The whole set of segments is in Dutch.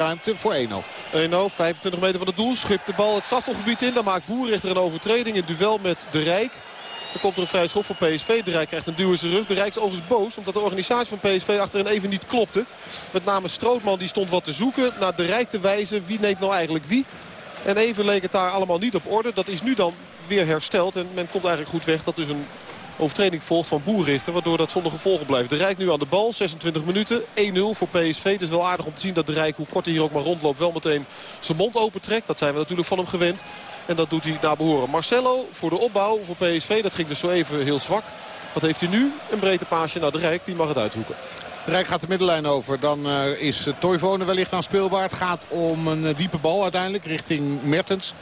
ruimte voor 1-0. 1-0, 25 meter van het doel. Schipt de bal het strafselgebied in. Dan maakt Boerrichter een overtreding in duel met De Rijk. Dan komt er een vrij schop voor PSV. De Rijk krijgt een duw in zijn rug. De Rijk is overigens boos omdat de organisatie van PSV achterin even niet klopte. Met name Strootman die stond wat te zoeken. Naar De Rijk te wijzen. Wie neemt nou eigenlijk wie? En even leek het daar allemaal niet op orde. Dat is nu dan weer hersteld. En men komt eigenlijk goed weg. Dat is een overtreding volgt van Boerrichter. Waardoor dat zonder gevolgen blijft. De Rijk nu aan de bal. 26 minuten. 1-0 voor PSV. Het is wel aardig om te zien dat de Rijk, hoe kort hij hier ook maar rondloopt, wel meteen zijn mond opentrekt. Dat zijn we natuurlijk van hem gewend. En dat doet hij naar behoren. Marcelo voor de opbouw voor PSV. Dat ging dus zo even heel zwak. Wat heeft hij nu? Een breedte paasje naar de Rijk. Die mag het uitzoeken. De Rijk gaat de middenlijn over. Dan uh, is Toivonen wellicht aan speelbaar. Het gaat om een uh, diepe bal uiteindelijk richting Mertens.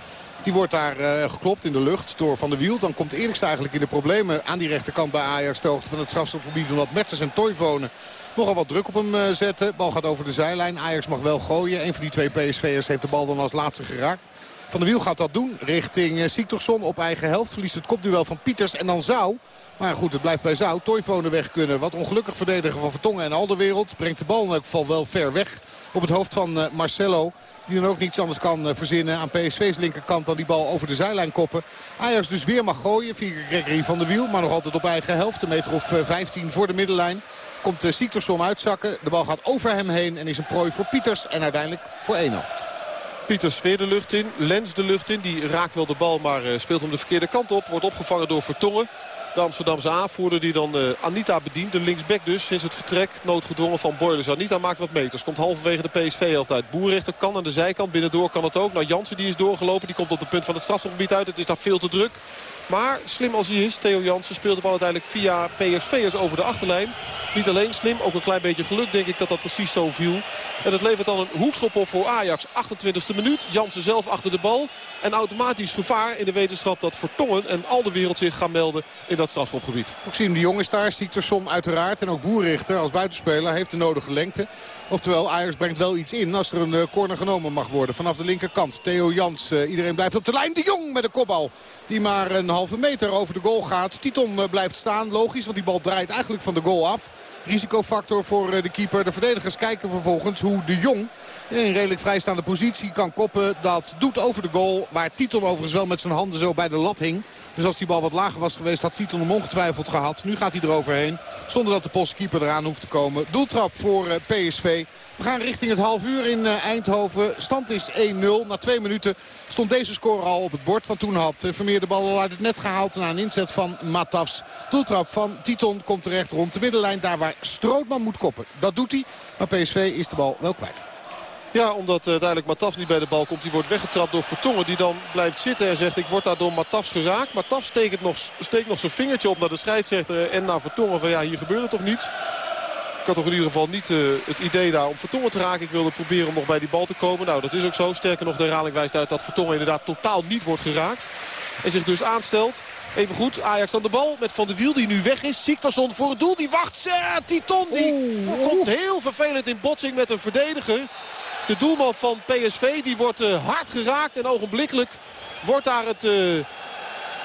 Die wordt daar uh, geklopt in de lucht door Van der Wiel. Dan komt Eriksen eigenlijk in de problemen aan die rechterkant bij Ajax. De hoogte van het strafstofgebied omdat Mertens en Toivonen nogal wat druk op hem uh, zetten. Bal gaat over de zijlijn. Ajax mag wel gooien. Een van die twee PSV'ers heeft de bal dan als laatste geraakt. Van der Wiel gaat dat doen richting uh, Siktorsson op eigen helft. Verliest het kopduel van Pieters. En dan zou, maar goed, het blijft bij Zou, Toivonen weg kunnen. Wat ongelukkig verdedigen van Vertongen en Alderwereld. Brengt de bal in elk geval wel ver weg op het hoofd van Marcelo. Die dan ook niets anders kan uh, verzinnen aan PSV's linkerkant dan die bal over de zijlijn koppen. Ajax dus weer mag gooien via Gregory van der Wiel. Maar nog altijd op eigen helft. Een meter of 15 voor de middenlijn. Komt uh, Siktorsson uitzakken. De bal gaat over hem heen en is een prooi voor Pieters. En uiteindelijk voor 1-0. Pieters weer de lucht in. Lens de lucht in. Die raakt wel de bal, maar speelt hem de verkeerde kant op. Wordt opgevangen door Vertongen. De Amsterdamse aanvoerder die dan uh, Anita bedient. De linksback dus sinds het vertrek. Noodgedwongen van Boilers. Anita maakt wat meters. Komt halverwege de PSV-helft uit. Boerrichter kan aan de zijkant. Binnendoor kan het ook. Nou Jansen die is doorgelopen. Die komt op de punt van het strafgebied uit. Het is daar veel te druk. Maar slim als hij is, Theo Jansen speelt de bal uiteindelijk via PSV'ers over de achterlijn. Niet alleen slim, ook een klein beetje geluk denk ik dat dat precies zo viel. En het levert dan een hoekschop op voor Ajax. 28e minuut, Jansen zelf achter de bal. En automatisch gevaar in de wetenschap dat Vertongen en al de wereld zich gaan melden in dat strafschopgebied. Siem de Jong is daar, uiteraard. En ook Boerrichter als buitenspeler heeft de nodige lengte. Oftewel, Ajax brengt wel iets in als er een corner genomen mag worden. Vanaf de linkerkant, Theo Jans. Iedereen blijft op de lijn. De Jong met de kopbal. Die maar een halve meter over de goal gaat. Titon uh, blijft staan, logisch, want die bal draait eigenlijk van de goal af. Risicofactor voor uh, de keeper. De verdedigers kijken vervolgens hoe de Jong in redelijk vrijstaande positie kan koppen. Dat doet over de goal, waar Titon overigens wel met zijn handen zo bij de lat hing. Dus als die bal wat lager was geweest, had Titon hem ongetwijfeld gehad. Nu gaat hij eroverheen, zonder dat de postkeeper eraan hoeft te komen. Doeltrap voor uh, PSV. We gaan richting het half uur in uh, Eindhoven. Stand is 1-0. Na twee minuten stond deze score al op het bord. Want toen had uh, Vermeer de bal al het net gehaald na een inzet van Matafs. Doeltrap van Titon komt terecht rond de middenlijn. Daar waar Strootman moet koppen. Dat doet hij. Maar PSV is de bal wel kwijt. Ja, omdat uh, uiteindelijk Matafs niet bij de bal komt. Die wordt weggetrapt door Vertongen. Die dan blijft zitten en zegt ik word daar door Matafs geraakt. Matafs steekt nog, steekt nog zijn vingertje op naar de scheidsrechter en naar Vertongen. Van ja, hier gebeurt er toch niets. Ik had toch in ieder geval niet uh, het idee daar om Vertongen te raken. Ik wilde proberen om nog bij die bal te komen. Nou, dat is ook zo. Sterker nog, de herhaling wijst uit dat Vertongen inderdaad totaal niet wordt geraakt. En zich dus aanstelt. Even goed, Ajax aan de bal met Van de Wiel die nu weg is. Siktersson voor het doel, die wacht. Uh, Titon die oeh, komt heel vervelend in botsing met een verdediger. De doelman van PSV die wordt uh, hard geraakt en ogenblikkelijk wordt daar het... Uh,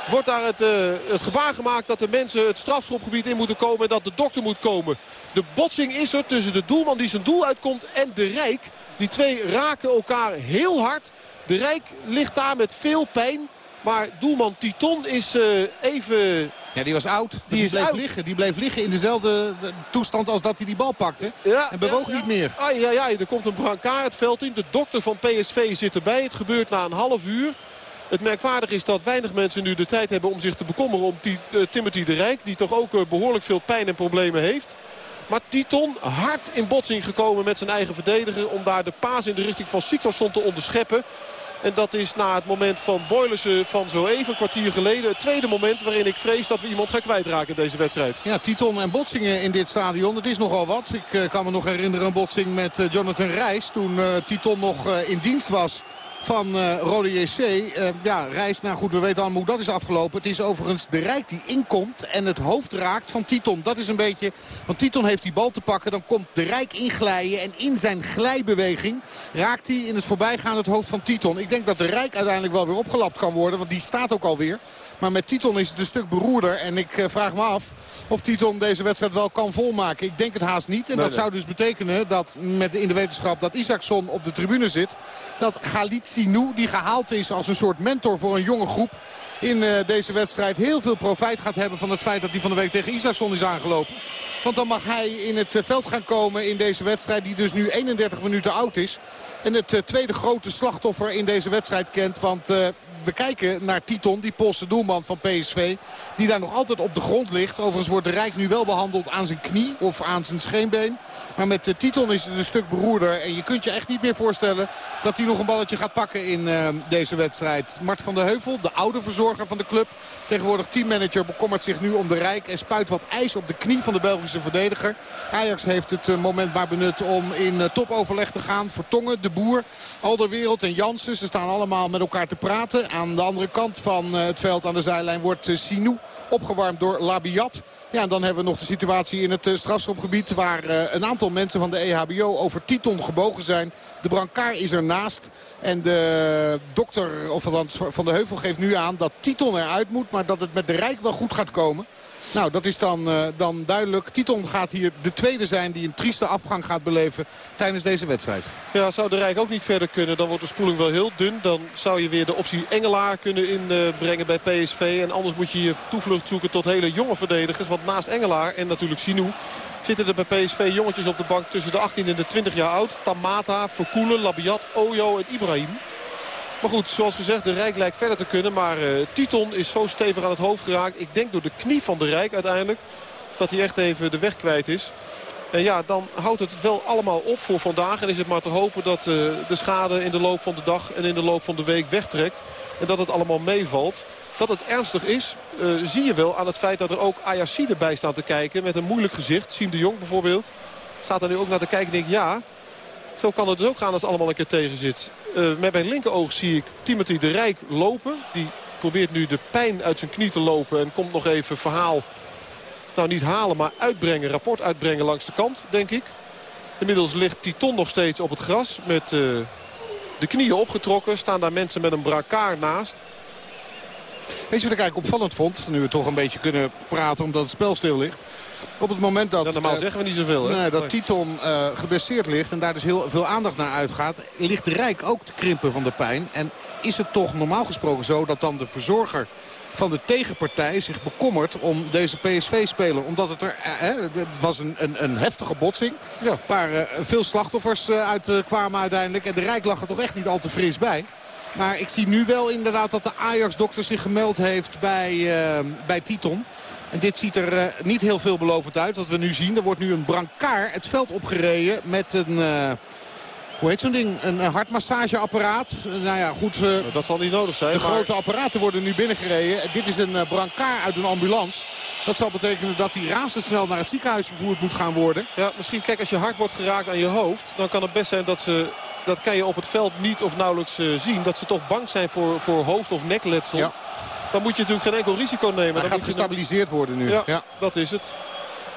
wordt daar het, uh, het, gebaar gemaakt dat de mensen het strafschopgebied in moeten komen en dat de dokter moet komen. De botsing is er tussen de doelman die zijn doel uitkomt en de Rijk. Die twee raken elkaar heel hard. De Rijk ligt daar met veel pijn. Maar doelman Titon is uh, even... Ja, die was oud. Die, die is bleef oud. liggen. Die bleef liggen in dezelfde toestand als dat hij die bal pakte. Ja, en bewoog ja, niet meer. Ah, ja, ja, er komt een brancard het veld in. De dokter van PSV zit erbij. Het gebeurt na een half uur. Het merkwaardig is dat weinig mensen nu de tijd hebben om zich te bekommeren om uh, Timothy de Rijk. Die toch ook uh, behoorlijk veel pijn en problemen heeft. Maar Titon hard in botsing gekomen met zijn eigen verdediger. Om daar de paas in de richting van Siktorsson te onderscheppen. En dat is na het moment van Boylissen van zo even, een kwartier geleden. Het tweede moment waarin ik vrees dat we iemand gaan kwijtraken in deze wedstrijd. Ja, Titon en botsingen in dit stadion. Het is nogal wat. Ik uh, kan me nog herinneren een botsing met uh, Jonathan Reis. Toen uh, Titon nog in dienst was van uh, Rode JC. Uh, ja, reist naar goed, we weten allemaal hoe dat is afgelopen. Het is overigens de Rijk die inkomt en het hoofd raakt van Titon. Dat is een beetje, want Titon heeft die bal te pakken. Dan komt de Rijk inglijden en in zijn glijbeweging raakt hij in het voorbijgaan het hoofd van Titon. Ik denk dat de Rijk uiteindelijk wel weer opgelapt kan worden, want die staat ook alweer. Maar met Titon is het een stuk beroerder. En ik uh, vraag me af of Titon deze wedstrijd wel kan volmaken. Ik denk het haast niet. En Nee, dat nee. zou dus betekenen dat met in de wetenschap dat Isaacson op de tribune zit. Dat Galit Sinou, die gehaald is als een soort mentor voor een jonge groep in eh, deze wedstrijd heel veel profijt gaat hebben van het feit dat hij van de week tegen Isaacson is aangelopen. Want dan mag hij in het eh, veld gaan komen in deze wedstrijd die dus nu 31 minuten oud is. En het eh, tweede grote slachtoffer in deze wedstrijd kent. Want we kijken naar Titon, die Poolse doelman van PSV. Die daar nog altijd op de grond ligt. Overigens wordt de Rijk nu wel behandeld aan zijn knie of aan zijn scheenbeen. Maar met eh, Titon is het een stuk beroerder. En je kunt je echt niet meer voorstellen dat hij nog een balletje gaat pakken in eh, deze wedstrijd. Mart van der Heuvel, de oude verzorger van de club. Tegenwoordig teammanager bekommert zich nu om de Rijk. En spuit wat ijs op de knie van de Belgische verdediger. Ajax heeft het eh, moment maar benut om in topoverleg te gaan. Vertongen, de Boer, Alderwereld en Jansen. Ze staan allemaal met elkaar te praten. Aan de andere kant van eh, het veld aan de zijlijn wordt eh, Sinou opgewarmd door Labiat. Ja, en dan hebben we nog de situatie in het eh, strafschopgebied... waar een aantal mensen van de EHBO over Titon gebogen zijn. De brancard is ernaast. En de dokter, of Van de Heuvel, geeft nu aan dat Titon eruit moet... maar dat het met de Rijk wel goed gaat komen. Nou, dat is dan, eh, dan duidelijk. Titon gaat hier de tweede zijn die een trieste afgang gaat beleven tijdens deze wedstrijd. Ja, zou de Rijk ook niet verder kunnen, dan wordt de spoeling wel heel dun. Dan zou je weer de optie Engelaar kunnen inbrengen bij PSV. En anders moet je je toevlucht zoeken tot hele jonge verdedigers. Want naast Engelaar en natuurlijk Sinou zitten er bij PSV jongetjes op de bank tussen de 18 en de 20 jaar oud. Tamata, Verkoelen, Labiat, Ojo en Ibrahim. Maar goed, zoals gezegd, de Rijk lijkt verder te kunnen. Maar eh, Titon is zo stevig aan het hoofd geraakt. Ik denk door de knie van de Rijk uiteindelijk. Dat hij echt even de weg kwijt is. En ja, dan houdt het wel allemaal op voor vandaag. En is het maar te hopen dat eh, de schade in de loop van de dag en in de loop van de week wegtrekt. En dat het allemaal meevalt. Dat het ernstig is, eh, zie je wel aan het feit dat er ook Ayacide bij staan te kijken. Met een moeilijk gezicht. Siem de Jong bijvoorbeeld. Staat er nu ook naar te kijken en denkt ja... Zo kan het dus ook gaan als het allemaal een keer tegen zit. Eh, met mijn linkeroog zie ik Timothy de Rijk lopen. Die probeert nu de pijn uit zijn knie te lopen. En komt nog even verhaal, nou niet halen, maar uitbrengen. Rapport uitbrengen langs de kant, denk ik. Inmiddels ligt Titon nog steeds op het gras. Met eh, de knieën opgetrokken. Staan daar mensen met een brancard naast. Weet je wat ik eigenlijk opvallend vond? Nu we toch een beetje kunnen praten omdat het spel stil ligt. Op het moment dat... Ja, normaal eh, zeggen we niet zoveel. Hè? Nee, dat. Titon eh geblesseerd ligt en daar dus heel veel aandacht naar uitgaat... ligt de Rijk ook te krimpen van de pijn. En is het toch normaal gesproken zo dat dan de verzorger van de tegenpartij zich bekommert om deze PSV-speler. Omdat het er, eh, het was een, een, een heftige botsing. Ja. Waar eh, veel slachtoffers eh, uit eh, kwamen uiteindelijk. En de Rijk lag er toch echt niet al te fris bij. Maar ik zie nu wel inderdaad dat de Ajax-dokter zich gemeld heeft bij, eh, bij Titon. En dit ziet er eh, niet heel veelbelovend uit. Wat we nu zien, er wordt nu een brancard het veld opgereden met een... eh, hoe heet zo'n ding? Een, hartmassageapparaat. Eh, nou ja, goed. Dat zal niet nodig zijn. de maar- grote apparaten worden nu binnengereden. Dit is een brancard uit een ambulance. Dat zal betekenen dat hij razendsnel naar het ziekenhuis vervoerd moet gaan worden. Ja, misschien kijk als je hard wordt geraakt aan je hoofd. Dan kan het best zijn dat ze... Dat kan je op het veld niet of nauwelijks zien. Dat ze toch bang zijn voor, voor hoofd- of nekletsel. Ja. Dan moet je natuurlijk geen enkel risico nemen. Hij Dan gaat gestabiliseerd worden nu. Ja, Ja. dat is het.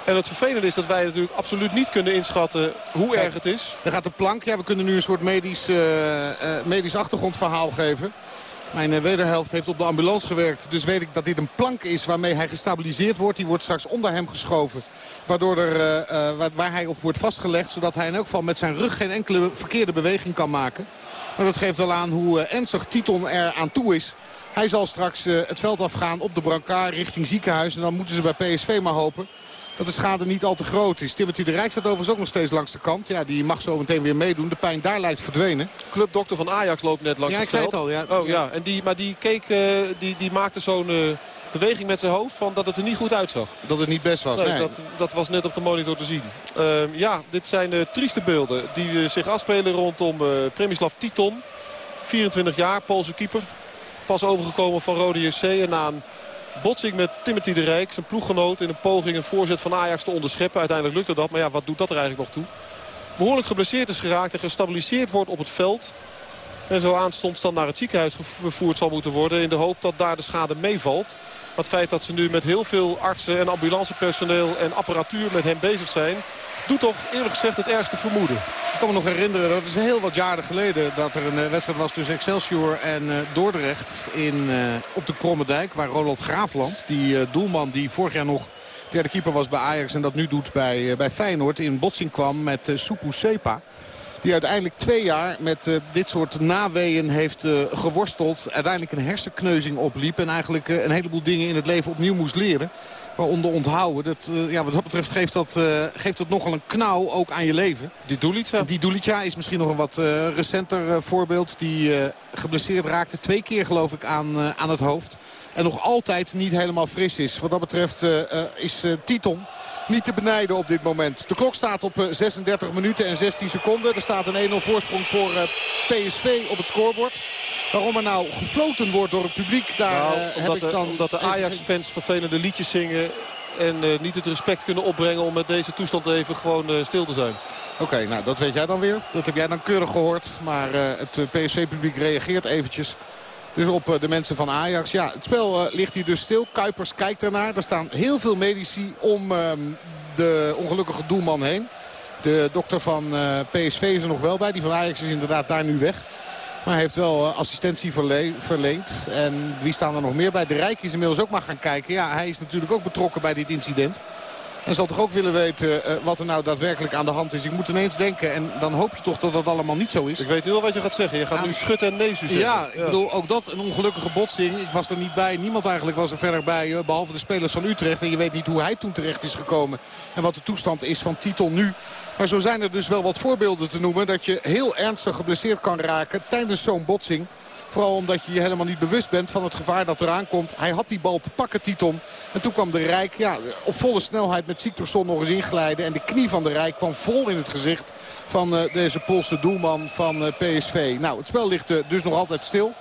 En het vervelende is dat wij natuurlijk absoluut niet kunnen inschatten hoe Kijk. erg het is. Daar gaat de plank. Ja, we kunnen nu een soort medisch, eh, eh, medisch achtergrondverhaal geven. Mijn eh, wederhelft heeft op de ambulance gewerkt. Dus weet ik dat dit een plank is waarmee hij gestabiliseerd wordt. Die wordt straks onder hem geschoven. Waardoor er, waar, waar hij op wordt vastgelegd. Zodat hij in elk geval met zijn rug geen enkele verkeerde beweging kan maken. Maar dat geeft wel aan hoe ernstig Titon er aan toe is. Hij zal straks eh, het veld afgaan op de brancard richting ziekenhuis. En dan moeten ze bij PSV maar hopen dat de schade niet al te groot is. Timothy de Rijk staat overigens ook nog steeds langs de kant. Ja, die mag zo meteen weer meedoen. De pijn daar lijkt verdwenen. Clubdokter van Ajax loopt net langs Ja, het ik zei het al, ja. Oh ja, en die, maar die, keek, eh, die, die maakte zo'n eh, beweging met zijn hoofd van dat het er niet goed uitzag. Dat het niet best was. Nee, Nee. dat, dat was net op de monitor te zien. Ehm, ja, dit zijn trieste beelden die zich afspelen rondom Premislav Titon. 24 jaar, Poolse keeper. Pas overgekomen van Rode JC. En na een botsing met Timothy de Rijk, zijn ploeggenoot... in een poging een voorzet van Ajax te onderscheppen. Uiteindelijk lukte dat, maar ja, wat doet dat er eigenlijk nog toe? Behoorlijk geblesseerd is geraakt en gestabiliseerd wordt op het veld. En zo aanstonds dan naar het ziekenhuis gevoerd zal moeten worden. In de hoop dat daar de schade meevalt. Maar het feit dat ze nu met heel veel artsen en ambulancepersoneel en apparatuur met hem bezig zijn doet toch eerlijk gezegd het ergste vermoeden. Ik kan me nog herinneren, dat is heel wat jaren geleden... dat er een eh, wedstrijd was tussen Excelsior en uh, Dordrecht in, uh, op de Kromme Dijk. Waar Ronald Graafland, die doelman die vorig jaar nog derde keeper was bij Ajax... en dat nu doet bij, bij Feyenoord, in botsing kwam met Supu Sepa. Die uiteindelijk twee jaar met uh, dit soort naweeën heeft uh, geworsteld. Uiteindelijk een hersenkneuzing opliep. En eigenlijk uh, een heleboel dingen in het leven opnieuw moest leren. Waaronder onthouden. Dat, ja, wat dat betreft geeft dat, geeft dat nogal een knauw ook aan je leven. Die Dulica? Die Dulica is misschien nog een wat recenter voorbeeld. Die geblesseerd raakte twee keer geloof ik aan, aan het hoofd. En nog altijd niet helemaal fris is. Wat dat betreft is Titon niet te benijden op dit moment. De klok staat op 36 minuten en 16 seconden. Er staat een 1-0 voorsprong voor PSV op het scorebord. Waarom er nou gefloten wordt door het publiek, daar nou, uh, heb ik dan... De, omdat de Ajax-fans vervelende liedjes zingen... en uh, niet het respect kunnen opbrengen om met deze toestand even gewoon uh, stil te zijn. Oké, okay, nou dat weet jij dan weer. Dat heb jij dan keurig gehoord. Maar het PSV-publiek reageert eventjes. Dus op de mensen van Ajax. Ja, het spel ligt hier dus stil. Kuipers kijkt ernaar. Er staan heel veel medici om de ongelukkige doelman heen. De dokter van PSV is er nog wel bij. Die van Ajax is inderdaad daar nu weg. Maar hij heeft wel assistentie verleend. En wie staan er nog meer bij? De Rijk is inmiddels ook maar gaan kijken. Ja, hij is natuurlijk ook betrokken bij dit incident. En zal toch ook willen weten uh, wat er nou daadwerkelijk aan de hand is. Ik moet ineens denken en dan hoop je toch dat dat allemaal niet zo is. Ik weet nu wel wat je gaat zeggen. Je gaat aan... nu schut en neus zeggen. Ja, ik ja. bedoel ook dat een ongelukkige botsing. Ik was er niet bij. Niemand eigenlijk was er verder bij. Uh, behalve de spelers van Utrecht. En je weet niet hoe hij toen terecht is gekomen. En wat de toestand is van Titel nu. Maar zo zijn er dus wel wat voorbeelden te noemen. Dat je heel ernstig geblesseerd kan raken tijdens zo'n botsing. Vooral omdat je je helemaal niet bewust bent van het gevaar dat eraan komt. Hij had die bal te pakken, Titon. En toen kwam de Rijk ja, op volle snelheid met Siktorsson nog eens inglijden. En de knie van de Rijk kwam vol in het gezicht van uh, deze Poolse doelman van uh, PSV. Nou, het spel ligt uh, dus nog altijd stil.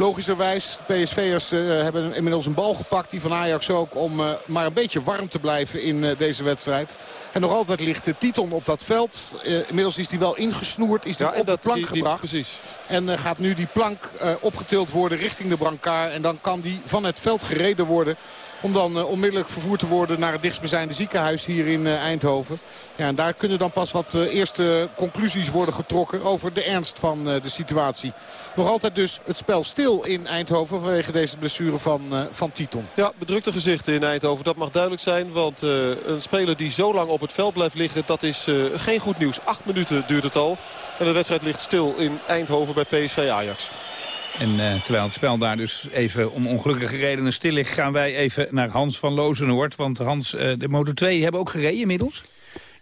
Logischerwijs, de PSV'ers uh, hebben inmiddels een bal gepakt. Die van Ajax ook om uh, maar een beetje warm te blijven in uh, deze wedstrijd. En nog altijd ligt de Titon op dat veld. inmiddels is hij wel ingesnoerd, is hij ja, op de plank die, die, gebracht. Precies. En gaat nu die plank opgetild worden richting de brancard. En dan kan die van het veld gereden worden. Om dan uh, onmiddellijk vervoerd te worden naar het dichtstbijzijnde ziekenhuis hier in uh, Eindhoven. Ja, en daar kunnen dan pas wat uh, eerste conclusies worden getrokken over de ernst van de situatie. Nog altijd dus het spel stil in Eindhoven vanwege deze blessure van, van Titon. Ja, bedrukte gezichten in Eindhoven. Dat mag duidelijk zijn, want een speler die zo lang op het veld blijft liggen, dat is geen goed nieuws. Acht minuten duurt het al. En de wedstrijd ligt stil in Eindhoven bij PSV Ajax. En uh, terwijl het spel daar dus even om ongelukkige redenen stil ligt... gaan wij even naar Hans van Lozenoord. Want Hans, uh, de Motor 2 hebben ook gereden inmiddels?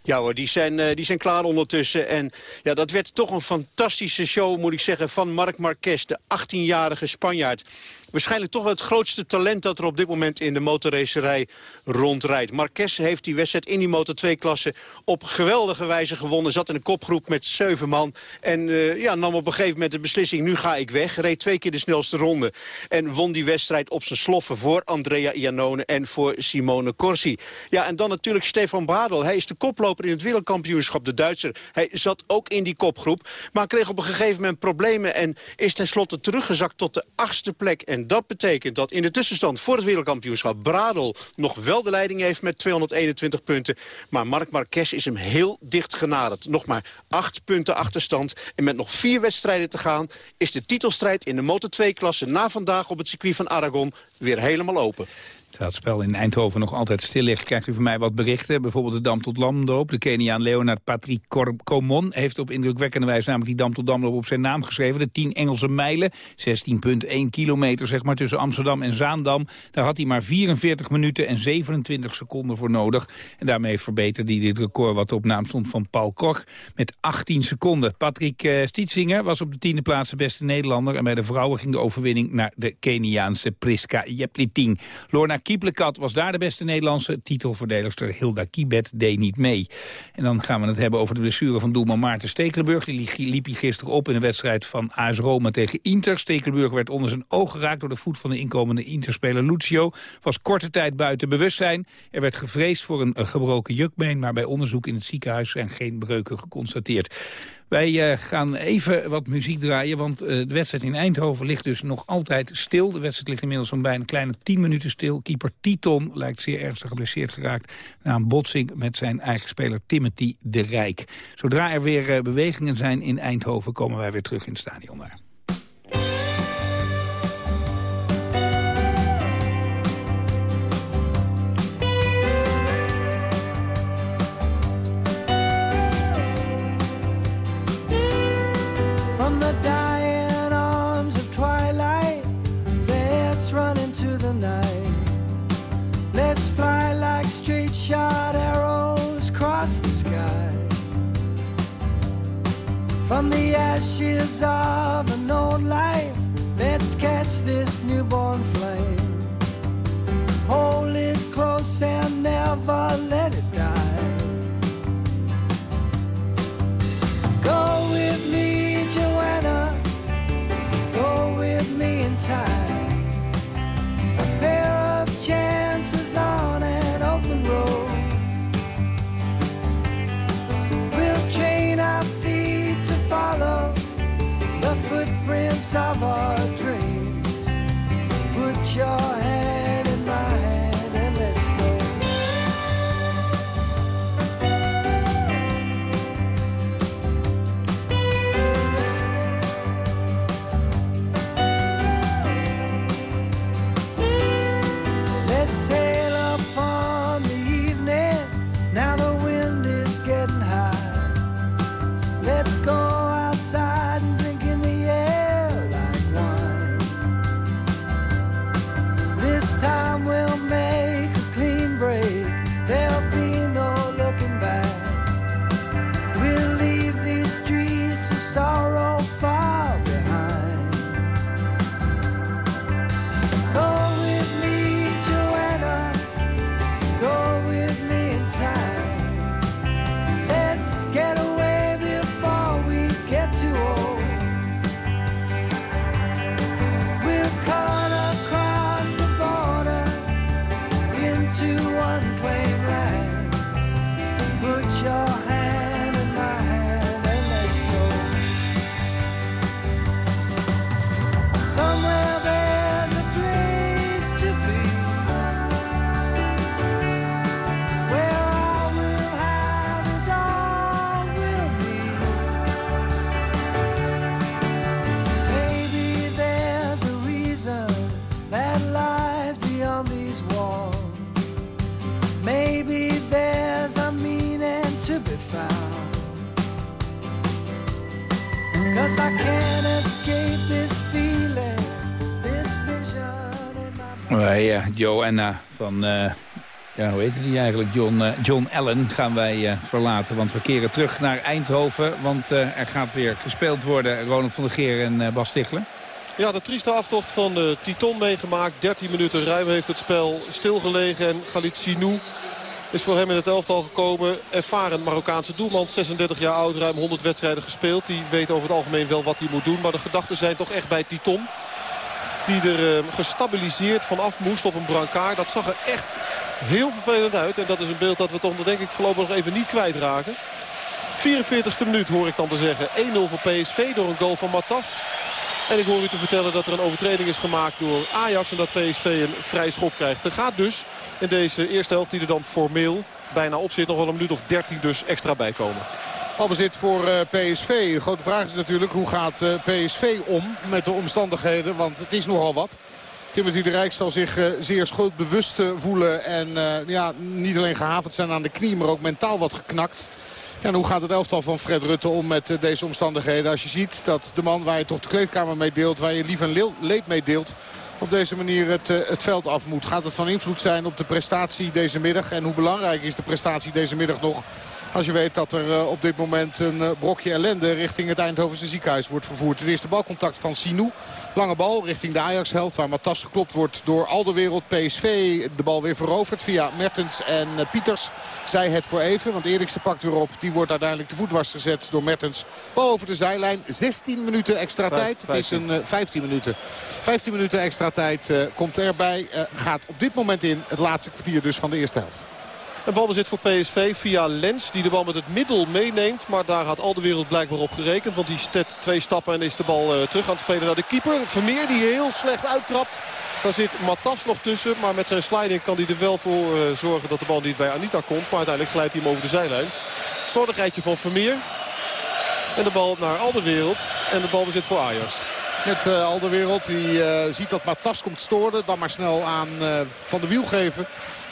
Ja hoor, die zijn, uh, die zijn klaar ondertussen. En ja, dat werd toch een fantastische show, moet ik zeggen, van Marc Marquez, de 18-jarige Spanjaard waarschijnlijk toch wel het grootste talent dat er op dit moment in de motorracerij rondrijdt. Marquez heeft die wedstrijd in die Motor 2-klasse op geweldige wijze gewonnen. Zat in een kopgroep met zeven man. En uh, ja, nam op een gegeven moment de beslissing, nu ga ik weg. Reed twee keer de snelste ronde. En won die wedstrijd op zijn sloffen voor Andrea Iannone en voor Simone Corsi. Ja, en dan natuurlijk Stefan Bradel. Hij is de koploper in het wereldkampioenschap, de Duitser. Hij zat ook in die kopgroep, maar kreeg op een gegeven moment problemen... en is tenslotte teruggezakt tot de achtste plek. En dat betekent dat in de tussenstand voor het wereldkampioenschap... Bradel nog wel de leiding heeft met 221 punten. Maar Marc Marquez is hem heel dicht genaderd. Nog maar acht punten achterstand. En met nog vier wedstrijden te gaan... is de titelstrijd in de Moto2-klasse na vandaag op het circuit van Aragon weer helemaal open. Terwijl het spel in Eindhoven nog altijd stil ligt, krijgt u van mij wat berichten. Bijvoorbeeld de Dam tot Damloop. De Keniaan Leonard Patrick Comon heeft op indrukwekkende wijze namelijk die Dam tot Damloop op zijn naam geschreven. De 10 Engelse mijlen, 16,1 kilometer zeg maar tussen Amsterdam en Zaandam. Daar had hij maar 44 minuten en 27 seconden voor nodig. En daarmee verbeterde hij dit record wat op naam stond van Paul Koch met 18 seconden. Patrick uh, Stietzinger was op de tiende plaats de beste Nederlander. En bij de vrouwen ging de overwinning naar de Keniaanse Priska Jepliting. Lorna Kieplekat was daar de beste Nederlandse titelverdedigster. Hilda Kibet deed niet mee. En dan gaan we het hebben over de blessure van doelman Maarten Stekelenburg. Die liep hij gisteren op in een wedstrijd van AS Roma tegen Inter. Stekelenburg werd onder zijn oog geraakt door de voet van de inkomende Interspeler Lucio. Was korte tijd buiten bewustzijn. Er werd gevreesd voor een gebroken jukbeen, maar bij onderzoek in het ziekenhuis zijn geen breuken geconstateerd. Wij gaan even wat muziek draaien, want de wedstrijd in Eindhoven ligt dus nog altijd stil. De wedstrijd ligt inmiddels zo'n bijna een kleine 10 minuten stil. Keeper Titon lijkt zeer ernstig geblesseerd geraakt na een botsing met zijn eigen speler Timothy de Rijk. Zodra er weer bewegingen zijn in Eindhoven komen wij weer terug in het stadion daar. From the ashes of an old life, let's catch this newborn flame. Hold it close and never let it of our dreams. Put your uh, Joanna van, eh, ja, hoe heet die eigenlijk? John, eh, John Allen gaan wij eh, verlaten. Want we keren terug naar Eindhoven. Want eh, er gaat weer gespeeld worden. Ronald van der Geer en eh, Bas Stichler. Ja, de trieste aftocht van de Titon meegemaakt. 13 minuten ruim heeft het spel stilgelegen. En Khalid Sinou is voor hem in het elftal gekomen. Ervaren Marokkaanse doelman, 36 jaar oud, ruim 100 wedstrijden gespeeld. Die weet over het algemeen wel wat hij moet doen. Maar de gedachten zijn toch echt bij Titon. Die er eh, gestabiliseerd vanaf moest op een brancard. Dat zag er echt heel vervelend uit. En dat is een beeld dat we toch denk ik voorlopig nog even niet kwijtraken. 44ste minuut hoor ik dan te zeggen. 1-0 voor PSV door een goal van Matas. En ik hoor u te vertellen dat er een overtreding is gemaakt door Ajax. En dat PSV een vrij schop krijgt. Er gaat dus in deze eerste helft die er dan formeel bijna op zit. Nog wel een minuut of 13 dus extra bijkomen. Balbezit voor eh, PSV. De grote vraag is natuurlijk hoe gaat eh, PSV om met de omstandigheden. Want het is nogal wat. Timothy de Rijk zal zich eh, zeer schuldbewust voelen. En ja, niet alleen gehavend zijn aan de knie, maar ook mentaal wat geknakt. En hoe gaat het elftal van Fred Rutte om met deze omstandigheden? Als je ziet dat de man waar je toch de kleedkamer mee deelt, waar je lief en leed mee deelt op deze manier het, het veld af moet. Gaat het van invloed zijn op de prestatie deze middag? En hoe belangrijk is de prestatie deze middag nog? Als je weet dat er eh, op dit moment een eh, brokje ellende richting het Eindhovense ziekenhuis wordt vervoerd. Het eerste balcontact van Sinou. Lange bal richting de Ajax-helft waar Matas geklopt wordt door Alderwereld. PSV de bal weer veroverd via Mertens en eh, Pieters. Zij het voor even, want Eriksen pakt weer op. Die wordt uiteindelijk te voet was gezet door Mertens. Bal over de zijlijn. 16 minuten extra tijd. Het is 15. een eh, 15 minuten. 15 minuten extra tijd komt erbij. Gaat op dit moment in het laatste kwartier dus van de eerste helft. En balbezit voor PSV via Lens die de bal met het middel meeneemt. Maar daar had al de wereld blijkbaar op gerekend. Want die zet twee stappen en is de bal uh, terug aan het spelen naar de keeper. Vermeer die heel slecht uittrapt. Daar zit Matas nog tussen. Maar met zijn sliding kan hij er wel voor uh, zorgen dat de bal niet bij Anita komt. Maar uiteindelijk glijdt hij hem over de zijlijn. Slordigheidje van Vermeer. En de bal naar Alderwereld. En de bal bezit voor Ajax. Met uh, Alderwereld die uh, ziet dat Matas komt storen. Dan maar snel aan Van de Wiel geven.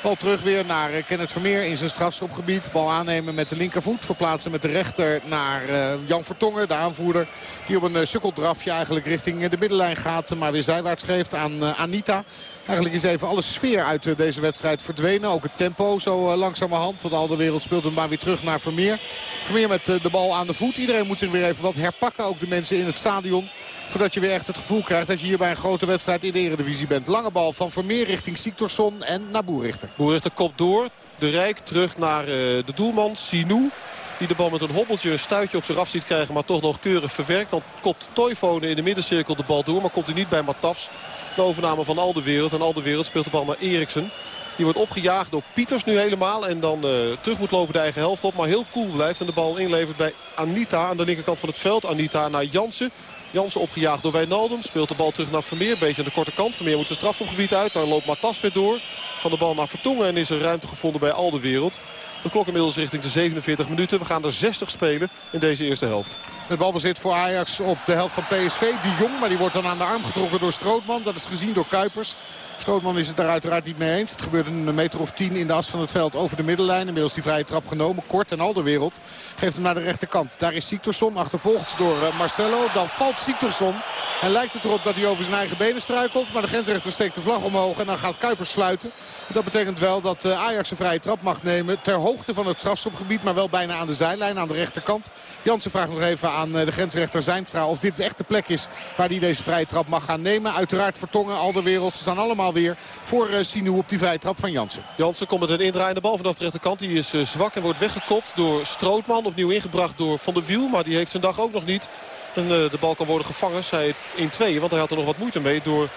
Bal terug weer naar Kenneth Vermeer in zijn strafschopgebied. Bal aannemen met de linkervoet. Verplaatsen met de rechter naar uh, Jan Vertongen, de aanvoerder. Die op een uh, sukkeldrafje eigenlijk richting de middenlijn gaat. Maar weer zijwaarts geeft aan Anita. Eigenlijk is even alle sfeer uit deze wedstrijd verdwenen. Ook het tempo zo langzamerhand. Want al de wereld speelt hem maar weer terug naar Vermeer. Vermeer met de bal aan de voet. Iedereen moet zich weer even wat herpakken. Ook de mensen in het stadion. Voordat je weer echt het gevoel krijgt dat je hier bij een grote wedstrijd in de Eredivisie bent. Lange bal van Vermeer richting Siktorsson en naar Boerichter. Boerichter kopt door. De Rijk terug naar uh, de doelman Sinou. Die de bal met een hobbeltje, een stuitje op zich af ziet krijgen. Maar toch nog keurig verwerkt. Dan kopt Toivonen in de middencirkel de bal door. Maar komt hij niet bij Matafs. De overname van Alderwereld. En Alderwereld speelt de bal naar Eriksen. Die wordt opgejaagd door Pieters nu helemaal. En dan uh, terug moet lopen de eigen helft op. Maar heel cool blijft. En de bal inlevert bij Anita aan de linkerkant van het veld. Anita naar Jansen. Jansen opgejaagd door Wijnaldum. Speelt de bal terug naar Vermeer. Beetje aan de korte kant. Vermeer moet zijn strafschopgebied uit. Daar loopt Matas weer door. Van de bal naar Vertongen. En is er ruimte gevonden bij al de wereld. De klok inmiddels richting de 47 minuten. We gaan er 60 spelen in deze eerste helft. Het balbezit voor Ajax op de helft van PSV. Die jong, maar die wordt dan aan de arm getrokken door Strootman. Dat is gezien door Kuipers. Strootman is het daar uiteraard niet mee eens. Het gebeurt een meter of tien in de as van het veld over de middenlijn. Inmiddels die vrije trap genomen. Kort en Alderwereld geeft hem naar de rechterkant. Daar is Siktorsson achtervolgd door Marcelo. Dan valt Siktorsson. En lijkt het erop dat hij over zijn eigen benen struikelt. Maar de grensrechter steekt de vlag omhoog. En dan gaat Kuipers fluiten. Dat betekent wel dat Ajax een vrije trap mag nemen. Ter hoogte van het strafstopgebied. Maar wel bijna aan de zijlijn. Aan de rechterkant. Jansen vraagt nog even aan de grensrechter Zijnstra. Of dit echt de plek is waar hij deze vrije trap mag gaan nemen. Uiteraard Vertongen, Alderwereld. Ze staan allemaal weer voor uh, Sinou op die vrije trap van Jansen. Jansen komt met een indraaiende bal vanaf de rechterkant. Die is uh, zwak en wordt weggekopt door Strootman. Opnieuw ingebracht door Van der Wiel. Maar die heeft zijn dag ook nog niet. En uh, de bal kan worden gevangen. Zij in tweeën. Want hij had er nog wat moeite mee door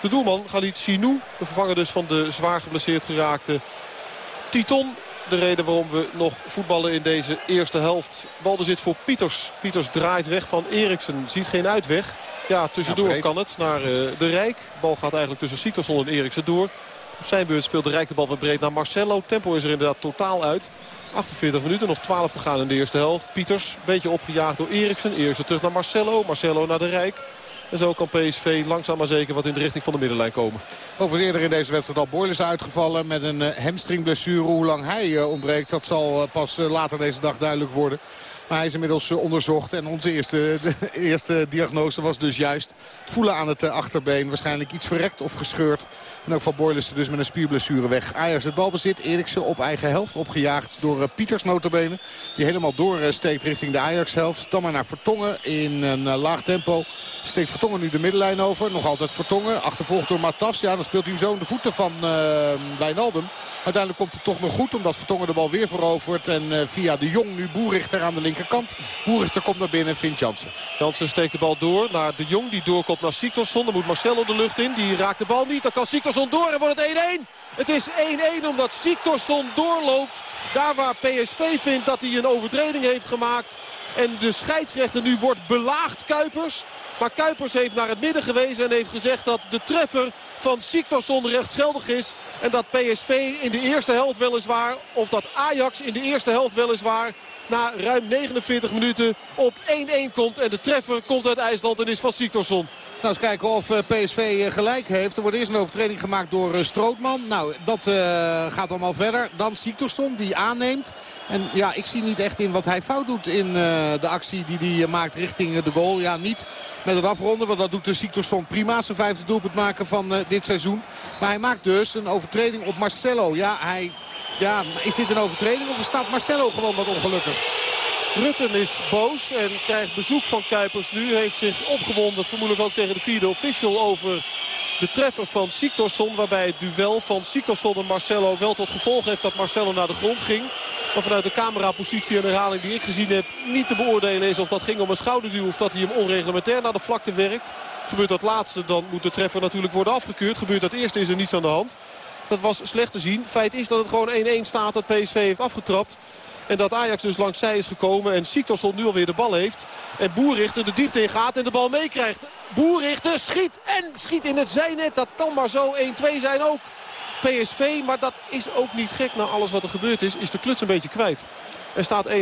de doelman Galit Sinou. De vervanger dus van de zwaar geblesseerd geraakte Titon. De reden waarom we nog voetballen in deze eerste helft. Balbezit voor Pieters. Pieters draait weg van Eriksen. Ziet geen uitweg. Ja, tussendoor ja, kan het naar uh, de Rijk. De bal gaat eigenlijk tussen Siktorsson en Eriksen door. Op zijn beurt speelt de Rijk de bal weer breed naar Marcelo. Tempo is er inderdaad totaal uit. 48 minuten, nog 12 te gaan in de eerste helft. Pieters, een beetje opgejaagd door Eriksen. Eriksen terug naar Marcelo. Marcelo naar de Rijk. En zo kan PSV langzaam maar zeker wat in de richting van de middenlijn komen. Overigens eerder in deze wedstrijd al Boilers uitgevallen met een uh, hamstringblessure. Hoe lang hij uh, ontbreekt, dat zal pas later deze dag duidelijk worden. Maar hij is inmiddels onderzocht. En onze eerste, eerste diagnose was dus juist het voelen aan het achterbeen. Waarschijnlijk iets verrekt of gescheurd. En ook van Boylissen dus met een spierblessure weg. Ajax het balbezit. Eriksen op eigen helft. Opgejaagd door uh, Pieters notabene. Die helemaal doorsteekt richting de Ajax helft. Dan maar naar Vertongen in een laag tempo. Steekt Vertongen nu de middenlijn over. Nog altijd Vertongen. Achtervolgd door Matas. Ja, dan speelt hij zo in de voeten van uh, Wijnaldum. Uiteindelijk komt het toch nog goed. Omdat Vertongen de bal weer verovert. En via de Jong nu Boerichter aan de linkerkant. Boerichter komt naar binnen. Vindt Jansen. Jansen steekt de bal door naar de Jong. Die doorkomt naar Siktorsson. Dan moet Marcelo de lucht in. Die raakt de bal niet. Dan kan Siktorsson door en wordt het 1-1. Het is 1-1 omdat Siktorsson doorloopt. Daar waar PSV vindt dat hij een overtreding heeft gemaakt. En de scheidsrechter nu wordt belaagd Kuipers. Maar Kuipers heeft naar het midden gewezen en heeft gezegd dat de treffer van Siktorsson rechtsgeldig is. En dat PSV in de eerste helft weliswaar, of dat Ajax in de eerste helft weliswaar na ruim 49 minuten op 1-1 komt. En de treffer komt uit IJsland en is van Siktorsson. Nou, eens kijken of PSV gelijk heeft. Er wordt eerst een overtreding gemaakt door Strootman. Nou, dat gaat allemaal verder. Dan Siktorsson die aanneemt. En ja, ik zie niet echt in wat hij fout doet in de actie die hij maakt richting de goal. Ja, niet met het afronden, want dat doet de Siktorsson prima. Zijn vijfde doelpunt maken van dit seizoen. Maar hij maakt dus een overtreding op Marcelo. Ja, hij... Ja, is dit een overtreding of staat Marcelo gewoon wat ongelukkig? Rutten is boos en krijgt bezoek van Kuipers nu. Heeft zich opgewonden, vermoedelijk ook tegen de vierde official over de treffer van Siktorsson. Waarbij het duel van Siktorsson en Marcelo wel tot gevolg heeft dat Marcelo naar de grond ging. Maar vanuit de camerapositie en herhaling die ik gezien heb niet te beoordelen is of dat ging om een schouderduw of dat hij hem onreglementair naar de vlakte werkt. Gebeurt dat laatste dan moet de treffer natuurlijk worden afgekeurd. Gebeurt dat eerste is er niets aan de hand. Dat was slecht te zien. Feit is dat het gewoon 1-1 staat dat PSV heeft afgetrapt. En dat Ajax dus langs zij is gekomen. En Siktorsson nu alweer de bal heeft. En Boerrichter de diepte in gaat en de bal meekrijgt. Boerrichter schiet en schiet in het zijnet. Dat kan maar zo 1-2 zijn ook. PSV, maar dat is ook niet gek na alles wat er gebeurd is. Is de kluts een beetje kwijt. Er staat 1-1.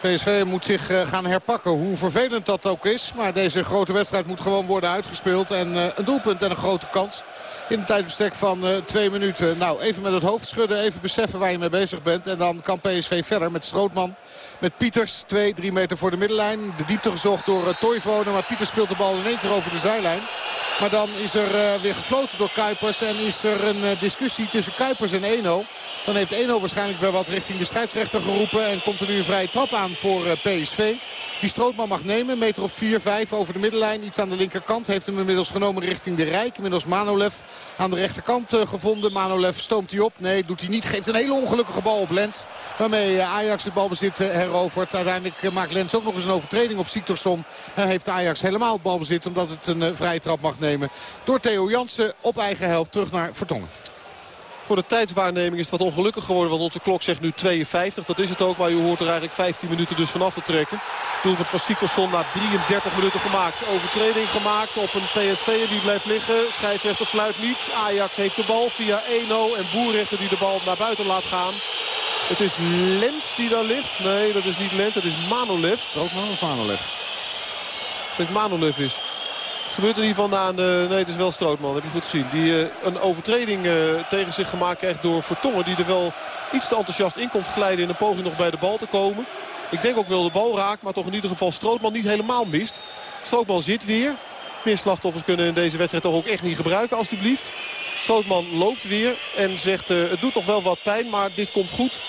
PSV moet zich eh, gaan herpakken. Hoe vervelend dat ook is. Maar deze grote wedstrijd moet gewoon worden uitgespeeld. En uh, een doelpunt en een grote kans. In een tijdbestek van uh, twee minuten. Nou, even met het hoofd schudden. Even beseffen waar je mee bezig bent. En dan kan PSV verder met Strootman. Met Pieters, 2, 3 meter voor de middenlijn. De diepte gezocht door uh. Maar Pieters speelt de bal in één keer over de zijlijn. Maar dan is er uh, weer gefloten door Kuipers. En is er een uh, discussie tussen Kuipers en Eno. Dan heeft Eno waarschijnlijk wel wat richting de scheidsrechter geroepen. En komt er nu een vrije trap aan voor PSV. Die Strootman mag nemen. Meter of 4, 5 over de middenlijn. Iets aan de linkerkant. Heeft hem inmiddels genomen richting de Rijk. Inmiddels Manolev aan de rechterkant gevonden. Manolev stoomt hij op. Nee, doet hij niet. Geeft een hele ongelukkige bal op Lens. Waarmee Ajax het balbezit herovert. Uiteindelijk maakt Lens ook nog eens een overtreding op Siktorsson. En heeft Ajax helemaal het balbezit. Omdat het een vrije trap mag nemen. Door Theo Jansen op eigen helft terug naar Vertongen. Voor de tijdswaarneming is het wat ongelukkig geworden. Want onze klok zegt nu 52. Dat is het ook. Maar u hoort er eigenlijk 15 minuten dus vanaf te trekken. Doelpunt van Sikkelson na 33 minuten gemaakt. Overtreding gemaakt op een PSV die blijft liggen. Scheidsrechter fluit niet. Ajax heeft de bal via Eno en Boerrichter die de bal naar buiten laat gaan. Het is Lens die daar ligt. Nee, dat is niet Lens. Het is Manolev. Strootman of Manolev? Dat het Manolev is. Gebeurt er niet van aan de... Nee, het is wel Strootman. Heb je goed gezien. Die uh, een overtreding uh, tegen zich gemaakt krijgt door Vertongen. Die er wel iets te enthousiast in komt glijden in een poging nog bij de bal te komen. Ik denk ook wel de bal raakt. Maar toch in ieder geval Strootman niet helemaal mist. Strootman zit weer. Meer slachtoffers kunnen in deze wedstrijd toch ook echt niet gebruiken alstublieft. Strootman loopt weer en zegt uh, het doet nog wel wat pijn. Maar dit komt goed.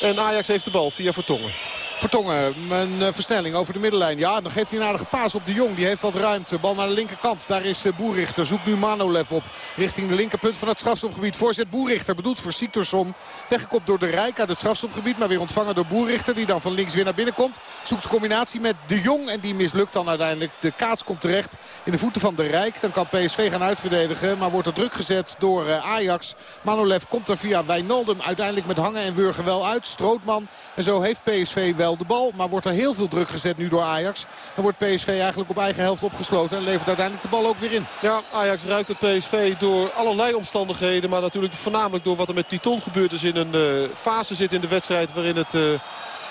En Ajax heeft de bal via Vertongen. Vertongen, een uh, versnelling over de middenlijn. Ja, dan geeft hij een aardige paas op de Jong. Die heeft wat ruimte. Bal naar de linkerkant. Daar is uh, Boerichter. Zoekt nu Manolev op. Richting de linkerpunt van het strafstopgebied. Voorzet Boerichter. Bedoeld voor Siktorsson. Weggekopt door de Rijk uit het strafstopgebied. Maar weer ontvangen door Boerichter. Die dan van links weer naar binnen komt. Zoekt de combinatie met de Jong. En die mislukt dan uiteindelijk. De kaats komt terecht in de voeten van de Rijk. Dan kan PSV gaan uitverdedigen. Maar wordt er druk gezet door uh, Ajax. Manolev komt er via Wijnaldum uiteindelijk met hangen en wurgen wel uit. Strootman. En zo heeft PSV wel de bal. Maar wordt er heel veel druk gezet nu door Ajax. Dan wordt PSV eigenlijk op eigen helft opgesloten. En levert uiteindelijk de bal ook weer in. Ja, Ajax ruikt het PSV door allerlei omstandigheden. Maar natuurlijk voornamelijk door wat er met Titon gebeurd is in een uh, fase zit in de wedstrijd. Waarin het... Uh,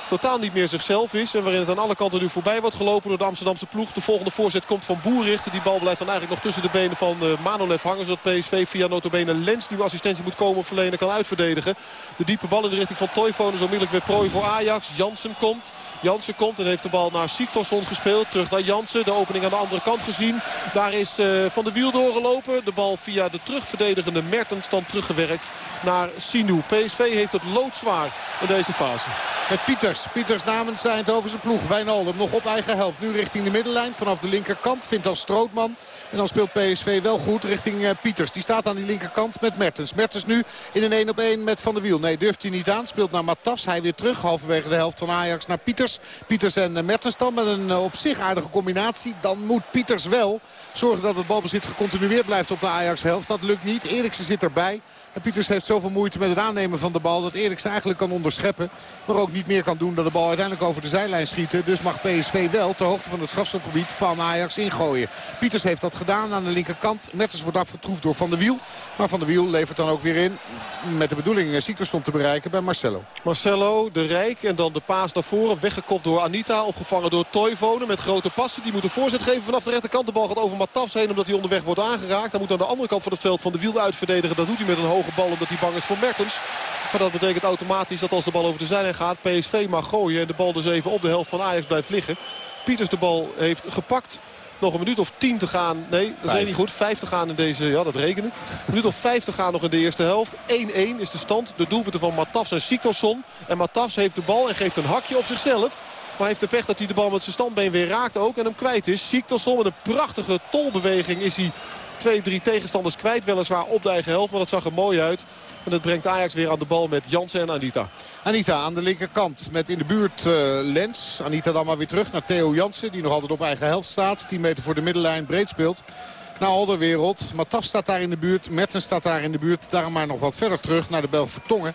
totaal niet meer zichzelf is. En waarin het aan alle kanten nu voorbij wordt gelopen door de Amsterdamse ploeg. De volgende voorzet komt van Boerrichter. Die bal blijft dan eigenlijk nog tussen de benen van uh, Manolev hangen. Zodat PSV via notabene Lens die assistentie moet komen verlenen kan uitverdedigen. De diepe bal in de richting van Toivonen is onmiddellijk weer prooi voor Ajax. Jansen komt. Jansen komt en heeft de bal naar Siktorsson gespeeld. Terug naar Jansen. De opening aan de andere kant gezien. Daar is uh, Van de Wiel doorgelopen. De bal via de terugverdedigende Mertens dan teruggewerkt naar Sinou. PSV heeft het loodzwaar in deze fase. Met Pieters. Pieters namens de Eindhovense ploeg. Wijnaldum nog op eigen helft. Nu richting de middenlijn. Vanaf de linkerkant vindt dan Strootman. En dan speelt PSV wel goed richting uh, Pieters. Die staat aan die linkerkant met Mertens. Mertens nu in een 1 op 1 met Van der Wiel. Nee, durft hij niet aan. Speelt naar Matas. Hij weer terug. Halverwege de helft van Ajax naar Pieters. Pieters en uh, Mertens dan met een uh, op zich aardige combinatie. Dan moet Pieters wel zorgen dat het balbezit gecontinueerd blijft op de Ajax helft. Dat lukt niet. Eriksen zit erbij. En Pieters heeft zoveel moeite met het aannemen van de bal... dat Eriksen eigenlijk kan onderscheppen. Maar ook niet meer kan doen dan de bal uiteindelijk over de zijlijn schieten. Dus mag PSV wel ter hoogte van het strafstopgebied van Ajax ingooien. Pieters heeft dat gedaan aan de linkerkant. Mertens wordt afgetroefd door Van der Wiel. Maar Van der Wiel levert dan ook weer in. Met de bedoeling stond te bereiken bij Marcelo. Marcelo, de Rijk en dan de paas naar voren. Weggekopt door Anita. Opgevangen door Toivonen met grote passen. Die moet een voorzet geven vanaf de rechterkant. De bal gaat over Matafs heen omdat hij onderweg wordt aangeraakt. Hij moet aan de andere kant van het veld van de Wiel uitverdedigen. Dat doet hij met een hoge bal omdat hij bang is voor Mertens. Maar dat betekent automatisch dat als de bal over de zijlijn gaat... PSV mag gooien en de bal dus even op de helft van Ajax blijft liggen. Pieters de bal heeft gepakt. Nog een minuut of tien te gaan. Nee, dat is niet goed. Vijf te gaan in deze... Ja, dat rekenen. Een minuut of vijf te gaan nog in de eerste helft. 1-1 is de stand. De doelpunten van Matafs en Siktorsson. En Matafs heeft de bal en geeft een hakje op zichzelf. Maar heeft de pech dat hij de bal met zijn standbeen weer raakt ook. En hem kwijt is. Siktorsson met een prachtige tolbeweging is hij twee, drie tegenstanders kwijt. Weliswaar op de eigen helft, maar dat zag er mooi uit. En dat brengt Ajax weer aan de bal met Jansen en Anita. Anita aan de linkerkant met in de buurt uh, Lens. Anita dan maar weer terug naar Theo Jansen die nog altijd op eigen helft staat. 10 meter voor de middenlijn breed speelt. naar Alderwereld. Mataf staat daar in de buurt. Mertens staat daar in de buurt. Daarom maar nog wat verder terug naar de Belg Vertongen.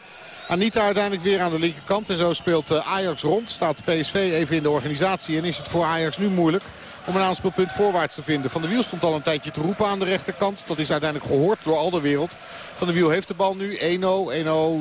Anita uiteindelijk weer aan de linkerkant. En zo speelt eh, Ajax rond. Staat PSV even in de organisatie. En is het voor Ajax nu moeilijk om een aanspeelpunt voorwaarts te vinden. Van de Wiel stond al een tijdje te roepen aan de rechterkant. Dat is uiteindelijk gehoord door al de wereld. Van de Wiel heeft de bal nu. 1-0.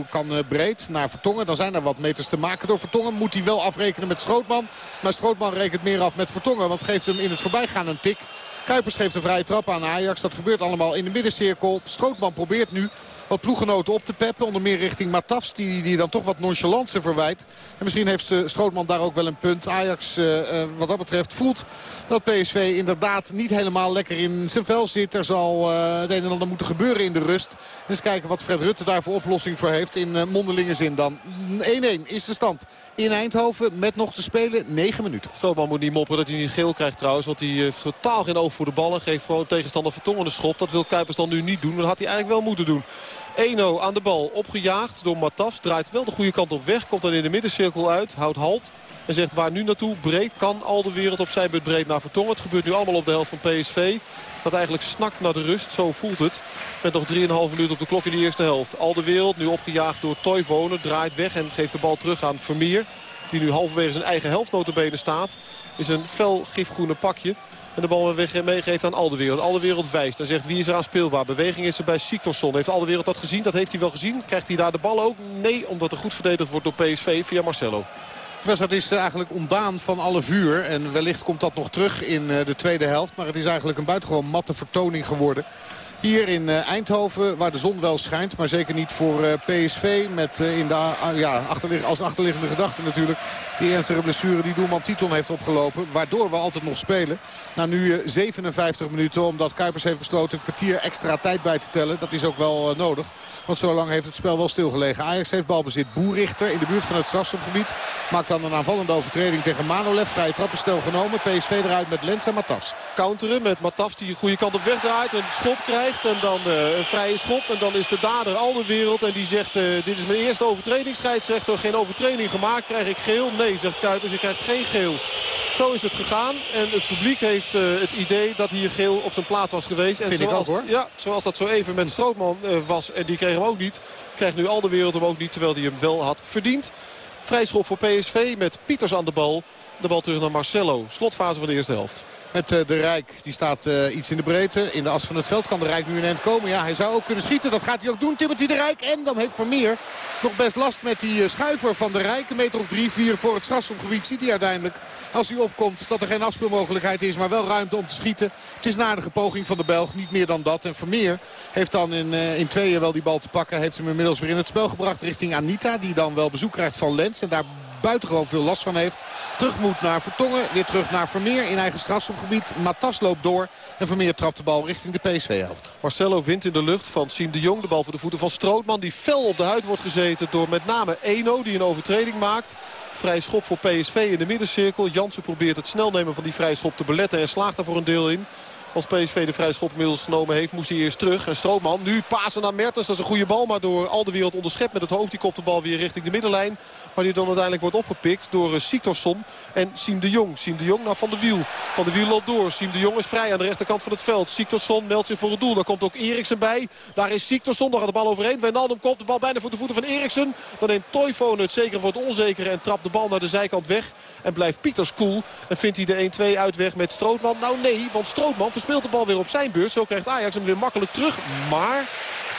1-0 kan eh, breed naar Vertongen. Dan zijn er wat meters te maken door Vertongen. Moet hij wel afrekenen met Strootman. Maar Strootman rekent meer af met Vertongen. Want geeft hem in het voorbijgaan een tik. Kuipers geeft een vrije trap aan Ajax. Dat gebeurt allemaal in de middencirkel. Strootman probeert nu wat ploeggenoten op te peppen. Onder meer richting Matafs, die, die dan toch wat nonchalance verwijt. En misschien heeft Strootman daar ook wel een punt. Ajax, uh, wat dat betreft, voelt dat PSV inderdaad niet helemaal lekker in zijn vel zit. Er zal het een en ander moeten gebeuren in de rust. Eens kijken wat Fred Rutte daar voor oplossing voor heeft. In uh, mondelinge zin dan. 1-1 is de stand in Eindhoven met nog te spelen 9 minuten. Strootman moet niet mopperen dat hij niet geel krijgt trouwens. Want hij heeft totaal geen oog voor de bal. En geeft gewoon tegenstander Vertongen de schop. Dat wil Kuipers dan nu niet doen. Dat had hij eigenlijk wel moeten doen. 1-0 aan de bal. Opgejaagd door Matafs. Draait wel de goede kant op weg. Komt dan in de middencirkel uit. Houdt halt. En zegt waar nu naartoe. Breed kan al de wereld op zijn beurt breed naar Vertongen. Het gebeurt nu allemaal op de helft van PSV. Dat eigenlijk snakt naar de rust. Zo voelt het. Met nog 3,5 minuten op de klok in de eerste helft. Al de wereld nu opgejaagd door Toivonen. Draait weg en geeft de bal terug aan Vermeer. Die nu halverwege zijn eigen helft staat. Is een fel gifgroene pakje. En de bal meegeeft aan Aldewereld. Aldewereld wijst en zegt wie is er aan speelbaar. Beweging is er bij Siktorsson. Heeft Aldewereld dat gezien? Dat heeft hij wel gezien. Krijgt hij daar de bal ook? Nee, omdat er goed verdedigd wordt door PSV via Marcelo. De wedstrijd is eigenlijk ontdaan van alle vuur. En wellicht komt dat nog terug in eh, de tweede helft. Maar het is eigenlijk een buitengewoon matte vertoning geworden. Hier in eh, Eindhoven, waar de zon wel schijnt. Maar zeker niet voor eh, PSV. Met in de, ja, als achterliggende gedachte natuurlijk. Die ernstige blessure die doelman Titon heeft opgelopen. Waardoor we altijd nog spelen. Na nu 57 minuten. Omdat Kuipers heeft besloten een kwartier extra tijd bij te tellen. Dat is ook wel nodig. Want zo lang heeft het spel wel stilgelegen. Ajax heeft balbezit. Boerrichter in de buurt van het strafschopgebied. Maakt dan een aanvallende overtreding tegen Manolev. Vrije trappenstel genomen. PSV eruit met Lens en Matas. Counteren met Matas die een goede kant op wegdraait. Een schop krijgt en dan uh, een vrije schop. En dan is de dader al de wereld. En die zegt uh, dit is mijn eerste overtreding. Scheidsrechter geen overtreding gemaakt. Krijg ik geel? Nee zegt Kuipers. Je krijgt geen geel. Zo is het gegaan. En het publiek heeft uh, het idee dat hier geel op zijn plaats was geweest. En Vind zoals, ik ook hoor. Ja, zoals dat zo even met Strootman was. En die kreeg hem ook niet. Krijgt nu al de wereld hem ook niet. Terwijl hij hem wel had verdiend. Vrijschop voor PSV met Pieters aan de bal. De bal terug naar Marcelo. Slotfase van de eerste helft. Met uh, de Rijk. Die staat uh, iets in de breedte. In de as van het veld kan de Rijk nu in eind komen. Ja, hij zou ook kunnen schieten. Dat gaat hij ook doen. Timothy de Rijk. En dan heeft Vermeer nog best last met die uh, schuiver van de Rijk. Een meter of drie, vier voor het strafschopgebied. Ziet hij uiteindelijk, als hij opkomt, dat er geen afspeelmogelijkheid is. Maar wel ruimte om te schieten. Het is een aardige poging van de Belg. Niet meer dan dat. En Vermeer heeft dan in, in tweeën wel die bal te pakken. Heeft hem inmiddels weer in het spel gebracht richting Anita. Die dan wel bezoek krijgt van Lens. En daar buitengewoon veel last van heeft. Terug moet naar Vertongen. Weer terug naar Vermeer in eigen strafschopgebied. Matas loopt door. En Vermeer trapt de bal richting de PSV-helft. Marcelo wint in de lucht van Siem de Jong. De bal voor de voeten van Strootman. Die fel op de huid wordt gezeten door met name Eno. Die een overtreding maakt. Vrij schop voor PSV in de middencirkel. Jansen probeert het snel nemen van die vrij schop te beletten. En slaagt daar voor een deel in. Als PSV de vrije schop inmiddels genomen heeft, moest hij eerst terug. En Strootman nu pasen naar Mertens. Dat is een goede bal, maar door al de wereld onderschept met het hoofd. Die kopt de bal weer richting de middenlijn. Maar die dan uiteindelijk wordt opgepikt door uh, Siktorsson en Siem de Jong. Siem de Jong naar Van de Wiel. Van de Wiel loopt door. Siem de Jong is vrij aan de rechterkant van het veld. Siktorsson meldt zich voor het doel. Daar komt ook Eriksen bij. Daar is Siktorsson. Daar gaat de bal overheen. Wijnaldum komt de bal bijna voor de voeten van Eriksen. Dan neemt Toivonen het zeker voor het onzekere en trapt de bal naar de zijkant weg. En blijft Pieters cool. En vindt hij de 1-2 uitweg met Strootman? Nou nee, want Strootman verspeelt de bal weer op zijn beurt. Zo krijgt Ajax hem weer makkelijk terug. Maar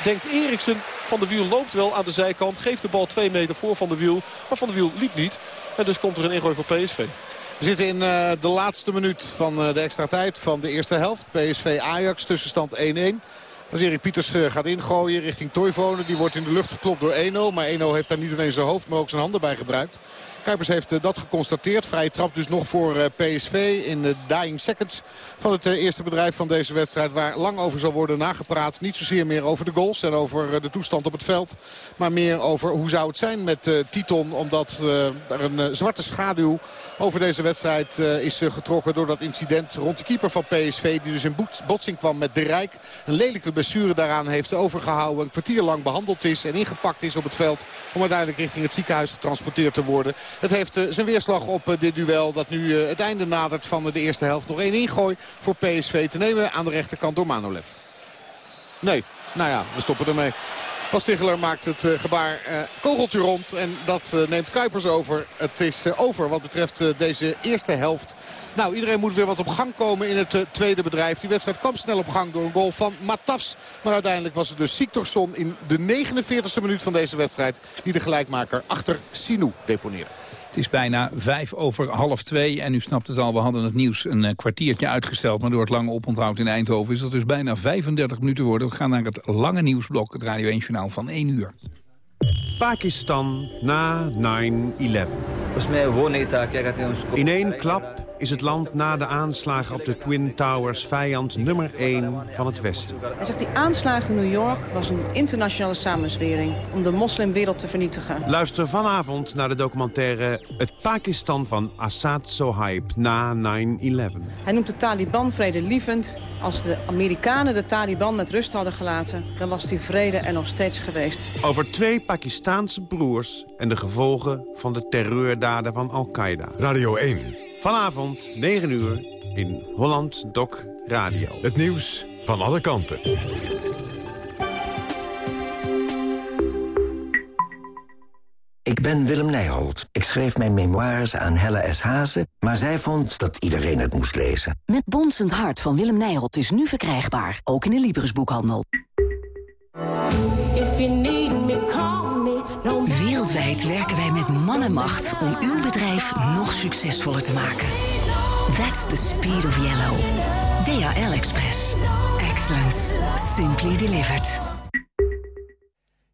denkt Eriksen van de wiel loopt wel aan de zijkant. Geeft de bal twee meter voor van de wiel. Maar van de wiel liep niet. En dus komt er een ingooi voor PSV. We zitten in uh, de laatste minuut van uh, de extra tijd van de eerste helft. PSV Ajax tussenstand 1-1. Als Erik Pieters uh, gaat ingooien richting Toivonen. Die wordt in de lucht geklopt door Eno. Maar Eno heeft daar niet alleen zijn hoofd maar ook zijn handen bij gebruikt. Kuipers heeft dat geconstateerd. Vrije trap dus nog voor PSV in de dying seconds van het eerste bedrijf van deze wedstrijd. Waar lang over zal worden nagepraat. Niet zozeer meer over de goals en over de toestand op het veld. Maar meer over hoe zou het zijn met Titon. Omdat er een zwarte schaduw over deze wedstrijd is getrokken door dat incident rond de keeper van PSV. Die dus in botsing kwam met De Rijk. Een lelijke blessure daaraan heeft overgehouden. Een kwartier lang behandeld is en ingepakt is op het veld. Om uiteindelijk richting het ziekenhuis getransporteerd te worden. Het heeft zijn weerslag op dit duel dat nu het einde nadert van de eerste helft. Nog één ingooi voor PSV te nemen aan de rechterkant door Manolev. Nee, nou ja, we stoppen ermee. Bas maakt het gebaar kogeltje rond. En dat neemt Kuipers over. Het is over wat betreft deze eerste helft. Nou, iedereen moet weer wat op gang komen in het tweede bedrijf. Die wedstrijd kwam snel op gang door een goal van Matafs. Maar uiteindelijk was het dus Siktorsson in de 49e minuut van deze wedstrijd... die de gelijkmaker achter Sinou deponeerde. Het is bijna vijf over half twee. En u snapt het al, we hadden het nieuws een eh, kwartiertje uitgesteld. Maar door het lange oponthoud in Eindhoven is het dus bijna 35 minuten worden. We gaan naar het lange nieuwsblok, het Radio 1 Journaal van 1 uur. Pakistan na 9-11. In één klap is het land na de aanslagen op de Twin Towers vijand nummer 1 van het Westen. Hij zegt die aanslagen in New York was een internationale samenzwering om de moslimwereld te vernietigen. Luister vanavond naar de documentaire Het Pakistan van Assad Sohaib na 9-11. Hij noemt de Taliban vredelievend. Als de Amerikanen de Taliban met rust hadden gelaten, dan was die vrede er nog steeds geweest. Over twee Pakistaanse broers en de gevolgen van de terreurdaden van Al-Qaeda. Radio 1. Vanavond, 9 uur, in Holland Doc Radio. Het nieuws van alle kanten. Ik ben Willem Nijholt. Ik schreef mijn memoires aan Helle S. Hazen, maar zij vond dat iedereen het moest lezen. Met Bonsend Hart van Willem Nijholt is nu verkrijgbaar, ook in de Librisboekhandel. Werken wij met man en macht om uw bedrijf nog succesvoller te maken. That's the speed of yellow. DHL Express. Excellence. Simply delivered.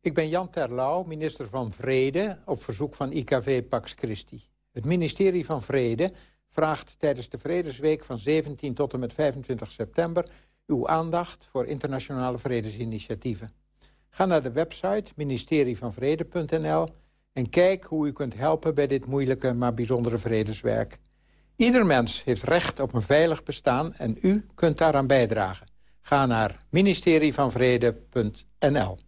Ik ben Jan Terlouw, minister van Vrede, op verzoek van IKV Pax Christi. Het ministerie van Vrede vraagt tijdens de Vredesweek van 17 tot en met 25 september... uw aandacht voor internationale vredesinitiatieven. Ga naar de website ministerievanvrede.nl en kijk hoe u kunt helpen bij dit moeilijke maar bijzondere vredeswerk. Ieder mens heeft recht op een veilig bestaan en u kunt daaraan bijdragen. Ga naar ministerievanvrede.nl.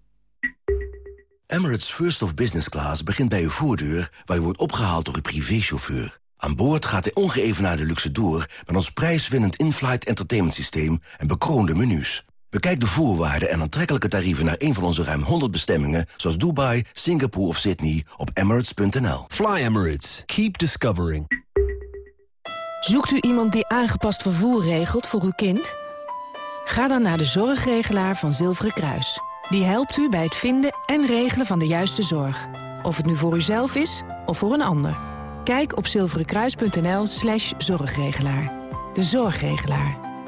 Emirates First of Business Class begint bij uw voordeur... waar u wordt opgehaald door uw privéchauffeur. Aan boord gaat de ongeëvenaarde luxe door... met ons prijswinnend in-flight entertainment systeem en bekroonde menus. Bekijk de voorwaarden en aantrekkelijke tarieven naar een van onze ruim 100 bestemmingen... zoals Dubai, Singapore of Sydney op emirates.nl. Fly Emirates. Keep discovering. Zoekt u iemand die aangepast vervoer regelt voor uw kind? Ga dan naar de zorgregelaar van Zilveren Kruis. Die helpt u bij het vinden en regelen van de juiste zorg. Of het nu voor uzelf is of voor een ander. Kijk op zilverenkruis.nl slash zorgregelaar. De zorgregelaar.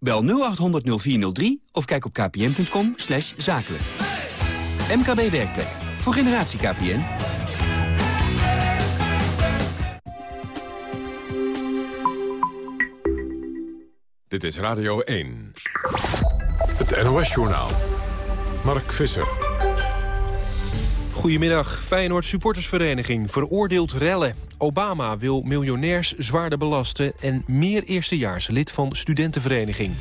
Bel 0800 0403 of kijk op kpn.com zakelijk. MKB Werkplek. Voor generatie KPN. Dit is Radio 1. Het NOS-journaal. Mark Visser. Goedemiddag. Feyenoord supportersvereniging veroordeelt rellen. Obama wil miljonairs zwaarder belasten... en meer eerstejaars lid van studentenvereniging.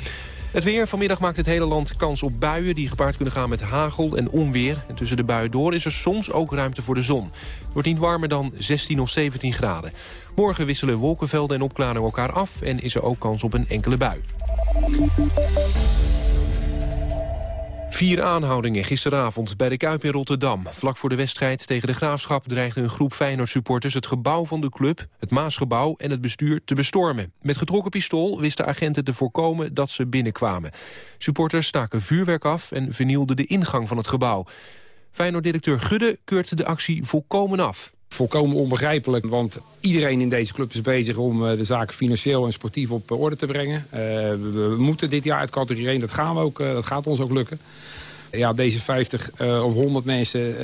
Het weer. Vanmiddag maakt het hele land kans op buien... die gepaard kunnen gaan met hagel en onweer. En tussen de buien door is er soms ook ruimte voor de zon. Het wordt niet warmer dan 16 of 17 graden. Morgen wisselen wolkenvelden en opklaringen elkaar af... en is er ook kans op een enkele bui. Vier aanhoudingen gisteravond bij de Kuip in Rotterdam. Vlak voor de wedstrijd tegen de Graafschap dreigde een groep Feyenoord-supporters... het gebouw van de club, het Maasgebouw en het bestuur te bestormen. Met getrokken pistool wisten agenten te voorkomen dat ze binnenkwamen. Supporters staken vuurwerk af en vernielden de ingang van het gebouw. Feyenoord-directeur Gudde keurt de actie volkomen af. Volkomen onbegrijpelijk, want iedereen in deze club is bezig om de zaken financieel en sportief op orde te brengen. Uh, we moeten dit jaar uit categorie 1, dat gaan we ook, dat gaat ons ook lukken. Ja, deze 50 uh, of 100 mensen,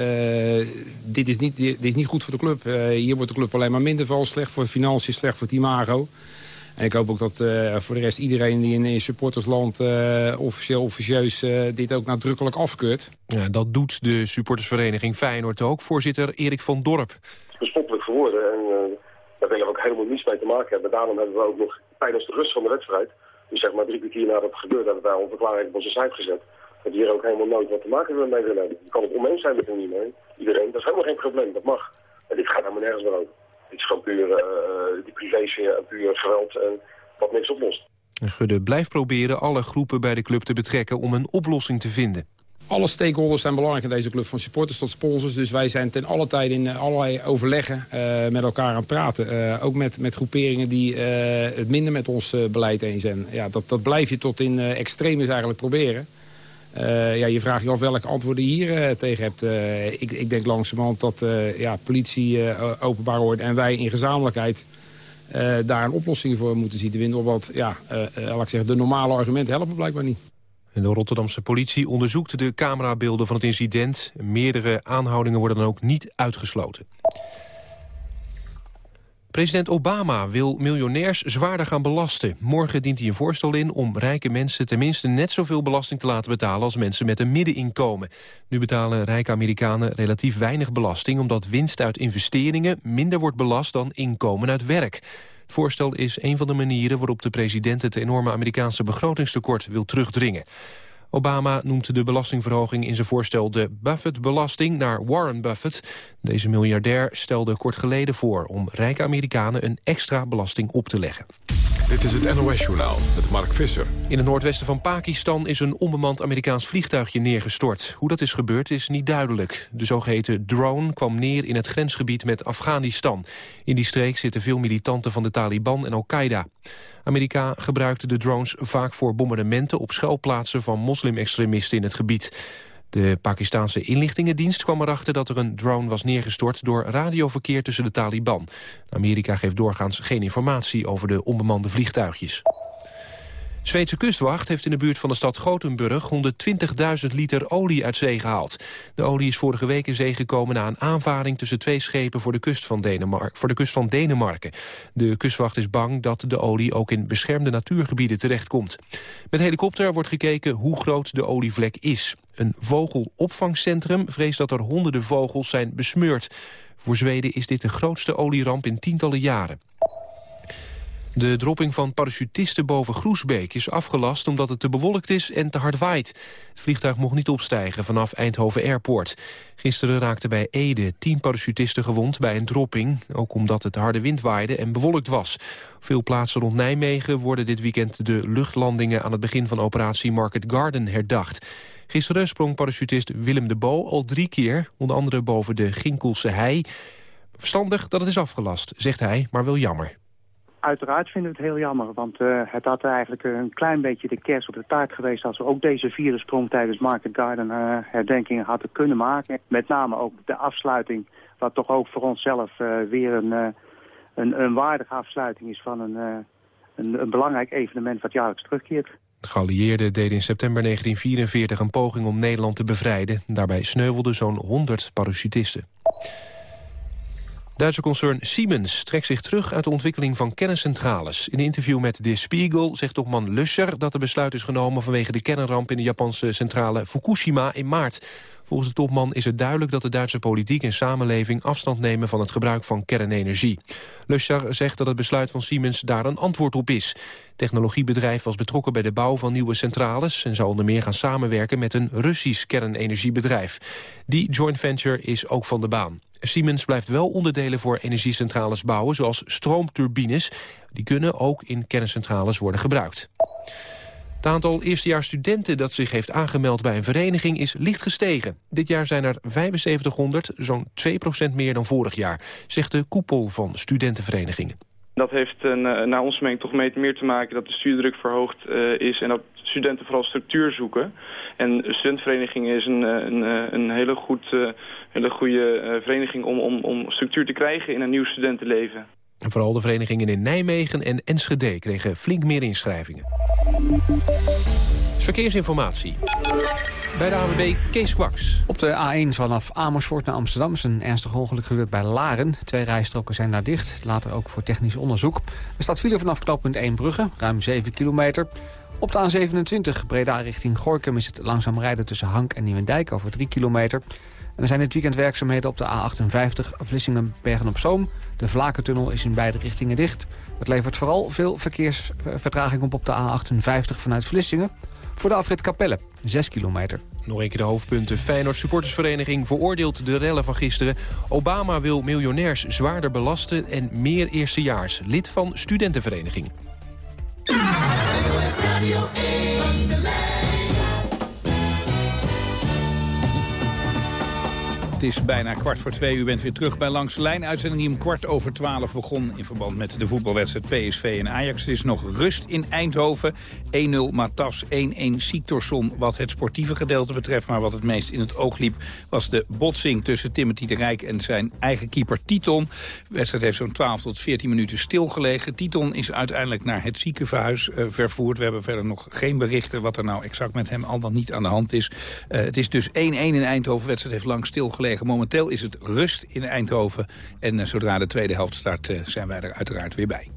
dit, is niet, dit is niet goed voor de club. Hier wordt de club alleen maar minder van. Slecht voor financiën, slecht voor het imago. En ik hoop ook dat uh, voor de rest iedereen die in, in supportersland uh, officieel officieus uh, dit ook nadrukkelijk afkeurt. Ja, dat doet de supportersvereniging Feyenoord ook. Voorzitter Erik van Dorp. Het is bespottelijk geworden en daar willen we ook helemaal niets mee te maken hebben. Daarom hebben we ook nog tijdens de rust van de wedstrijd, dus zeg maar drie kwartier nadat het gebeurde, hebben wij onze verklaring op onze site gezet. Dat we hier ook helemaal nooit wat te maken mee willen hebben. Je kan het oneens zijn met er niet mee. Iedereen, dat is helemaal geen probleem, dat mag. En dit gaat helemaal nergens meer over. Het is gewoon puur uh, die privésfeer en puur geweld en wat niks oplost. Gudde blijft proberen alle groepen bij de club te betrekken om een oplossing te vinden. Alle stakeholders zijn belangrijk in deze club, van supporters tot sponsors. Dus wij zijn ten alle tijde in allerlei overleggen uh, met elkaar aan het praten. Uh, ook met, met groeperingen die uh, het minder met ons beleid eens zijn. Ja, dat, dat blijf je tot in extremis eigenlijk proberen. Uh, ja, je vraagt je af welke antwoorden je hier uh, tegen hebt. Uh, ik, ik denk langzamerhand dat ja, politie, openbaar orde en wij in gezamenlijkheid... daar een oplossing voor moeten zien te vinden. Want ja, laat ik zeggen, de normale argumenten helpen blijkbaar niet. De Rotterdamse politie onderzoekt de camerabeelden van het incident. Meerdere aanhoudingen worden dan ook niet uitgesloten. President Obama wil miljonairs zwaarder gaan belasten. Morgen dient hij een voorstel in om rijke mensen tenminste net zoveel belasting te laten betalen als mensen met een middeninkomen. Nu betalen rijke Amerikanen relatief weinig belasting omdat winst uit investeringen minder wordt belast dan inkomen uit werk. Het voorstel is een van de manieren waarop de president het enorme Amerikaanse begrotingstekort wil terugdringen. Obama noemt de belastingverhoging in zijn voorstel de Buffett-belasting naar Warren Buffett. Deze miljardair stelde kort geleden voor om rijke Amerikanen een extra belasting op te leggen. Dit is het NOS-journaal met Mark Visser. In het noordwesten van Pakistan is een onbemand Amerikaans vliegtuigje neergestort. Hoe dat is gebeurd is niet duidelijk. De zogeheten drone kwam neer in het grensgebied met Afghanistan. In die streek zitten veel militanten van de Taliban en Al-Qaeda. Amerika gebruikte de drones vaak voor bombardementen op schuilplaatsen van moslimextremisten in het gebied. De Pakistanse inlichtingendienst kwam erachter dat er een drone was neergestort door radioverkeer tussen de Taliban. Amerika geeft doorgaans geen informatie over de onbemande vliegtuigjes. Zweedse kustwacht heeft in de buurt van de stad Gothenburg 120.000 liter olie uit zee gehaald. De olie is vorige week in zee gekomen na een aanvaring tussen twee schepen voor de kust van, voor de kust van Denemarken. De kustwacht is bang dat de olie ook in beschermde natuurgebieden terechtkomt. Met helikopter wordt gekeken hoe groot de olievlek is. Een vogelopvangcentrum vreest dat er honderden vogels zijn besmeurd. Voor Zweden is dit de grootste olieramp in tientallen jaren. De dropping van parachutisten boven Groesbeek is afgelast omdat het te bewolkt is en te hard waait. Het vliegtuig mocht niet opstijgen vanaf Eindhoven Airport. Gisteren raakten bij Ede tien parachutisten gewond bij een dropping, ook omdat het harde wind waaide en bewolkt was. veel plaatsen rond Nijmegen worden dit weekend de luchtlandingen aan het begin van operatie Market Garden herdacht. Gisteren sprong parachutist Willem de Bo al drie keer, onder andere boven de Ginkelse hei. Verstandig dat het is afgelast, zegt hij, maar wel jammer. Uiteraard vinden we het heel jammer, want uh, het had eigenlijk een klein beetje de kerst op de taart geweest... als we ook deze vierde sprong tijdens Market Garden uh, herdenkingen hadden kunnen maken. Met name ook de afsluiting, wat toch ook voor onszelf weer een, een, een, waardige afsluiting is... van een, een, een, belangrijk evenement wat jaarlijks terugkeert. De geallieerden deden in september 1944 een poging om Nederland te bevrijden. Daarbij sneuvelden zo'n 100 parachutisten. Duitse concern Siemens trekt zich terug uit de ontwikkeling van kerncentrales. In een interview met De Spiegel zegt topman Lusser dat er besluit is genomen vanwege de kernramp in de Japanse centrale Fukushima in maart. Volgens de topman is het duidelijk dat de Duitse politiek en samenleving afstand nemen van het gebruik van kernenergie. Lusser zegt dat het besluit van Siemens daar een antwoord op is. Het technologiebedrijf was betrokken bij de bouw van nieuwe centrales en zou onder meer gaan samenwerken met een Russisch kernenergiebedrijf. Die joint venture is ook van de baan. Siemens blijft wel onderdelen voor energiecentrales bouwen, zoals stroomturbines. Die kunnen ook in kerncentrales worden gebruikt. Het aantal eerstejaars studenten dat zich heeft aangemeld bij een vereniging is licht gestegen. Dit jaar zijn er 7500, zo'n 2% meer dan vorig jaar, zegt de koepel van studentenverenigingen. Dat heeft uh, naar ons mening toch mee meer te maken dat de studiedruk verhoogd uh, is... en dat studenten vooral structuur zoeken. En de studentenvereniging is een, eh, een, een hele, goed, hele goede vereniging om, om, om structuur te krijgen in een nieuw studentenleven. En vooral de verenigingen in Nijmegen en Enschede kregen flink meer inschrijvingen. Verkeersinformatie. Bij de AWB Kees Kwaks. Op de A1 vanaf Amersfoort naar Amsterdam is een ernstig ongeluk gebeurd bij Laren. Twee rijstroken zijn daar dicht, later ook voor technisch onderzoek. Er staat file vanaf knooppunt 1 Brugge, ruim 7 kilometer. Op de A27 Breda richting Gorkum is het langzaam rijden tussen Hank en Nieuwendijk over 3 kilometer. En er zijn dit weekend werkzaamheden op de A58 Vlissingen-Bergen-op-Zoom. De Vlakentunnel is in beide richtingen dicht. Het levert vooral veel verkeersvertraging op op de A58 vanuit Vlissingen. Voor de afrit Capelle, 6 kilometer. Nog een keer de hoofdpunten. Feyenoord supportersvereniging veroordeelt de rellen van gisteren. Obama wil miljonairs zwaarder belasten en meer eerstejaars. Lid van studentenvereniging. Het is bijna kwart voor twee. U bent weer terug bij Langs de Lijn. Uitzending die om kwart over twaalf begon in verband met de voetbalwedstrijd PSV en Ajax. Het is nog rust in Eindhoven. 1-0 Matas, 1-1 Siktorsson wat het sportieve gedeelte betreft. Maar wat het meest in het oog liep was de botsing tussen Timothy de Rijk en zijn eigen keeper Titon. De wedstrijd heeft zo'n 12 tot 14 minuten stilgelegen. Titon is uiteindelijk naar het ziekenhuis uh, vervoerd. We hebben verder nog geen berichten wat er nou exact met hem al dan niet aan de hand is. Uh, het is dus 1-1 in Eindhoven. De wedstrijd heeft lang stilgelegen. Momenteel is het rust in Eindhoven. En uh, zodra de tweede helft start uh, zijn wij er uiteraard weer bij.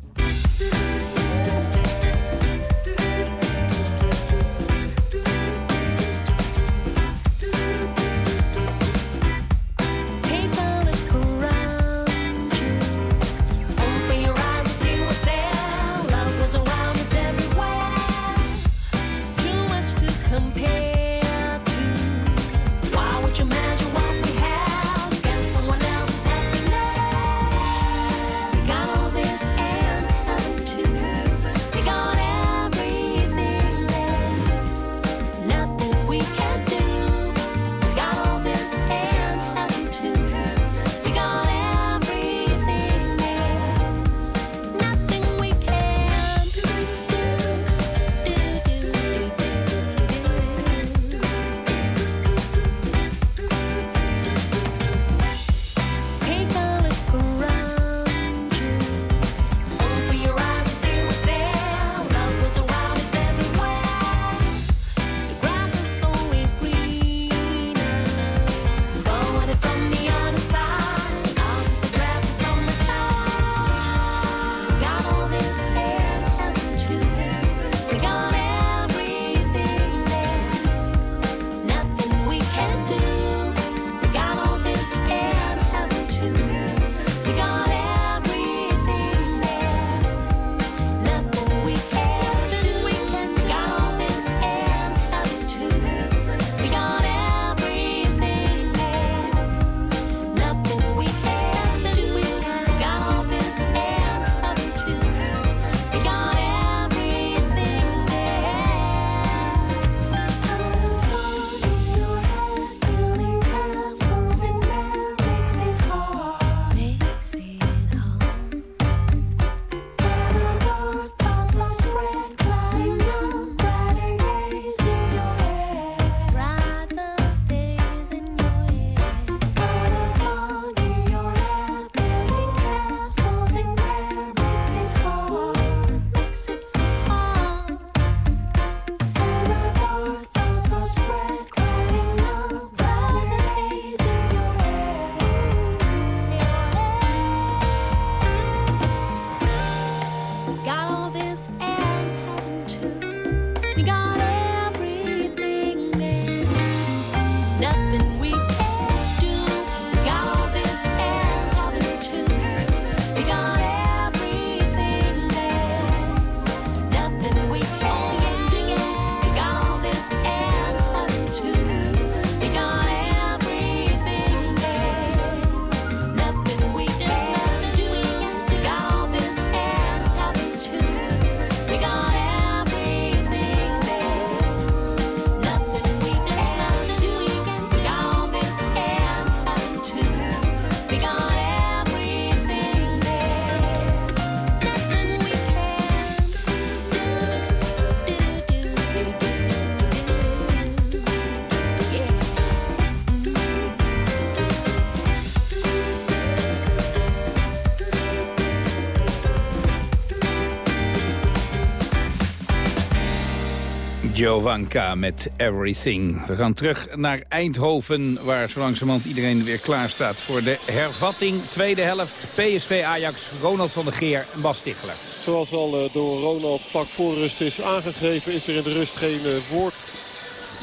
Jovanka met Everything. We gaan terug naar Eindhoven, waar zo langzamerhand iedereen weer klaar staat voor de hervatting. Tweede helft, PSV Ajax, Ronald van der Geer en Bas Tichler. Zoals al eh, door Ronald vlak voor rust is aangegeven, is er in de rust geen eh, woord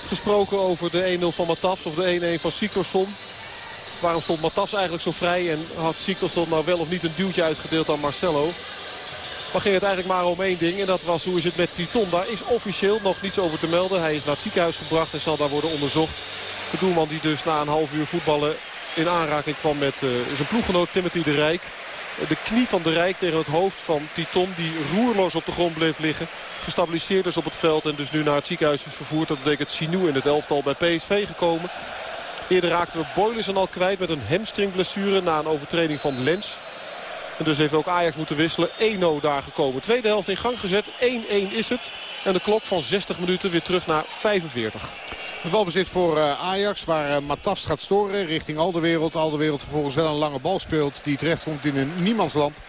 gesproken over de 1-0 van Matafs of de 1-1 van Siktorsson. Waarom stond Matafs eigenlijk zo vrij en had Siktorsson nou wel of niet een duwtje uitgedeeld aan Marcelo? Maar ging het eigenlijk maar om één ding. En dat was hoe is het met Titon. Daar is officieel nog niets over te melden. Hij is naar het ziekenhuis gebracht en zal daar worden onderzocht. De doelman die dus na een half uur voetballen in aanraking kwam met uh, zijn ploeggenoot Timothy de Rijk. De knie van de Rijk tegen het hoofd van Titon die roerloos op de grond bleef liggen. Gestabiliseerd is op het veld en dus nu naar het ziekenhuis is vervoerd. Dat betekent Sinou in het elftal bij PSV gekomen. Eerder raakten we Boylissen al kwijt met een hamstringblessure na een overtreding van Lens. En dus heeft ook Ajax moeten wisselen. 1-0 daar gekomen. Tweede helft in gang gezet. 1-1 is het. En de klok van 60 minuten weer terug naar 45. De balbezit voor uh, Ajax waar uh, Matas gaat storen richting Alderwereld. Alderwereld vervolgens wel een lange bal speelt die terecht komt in een niemandsland.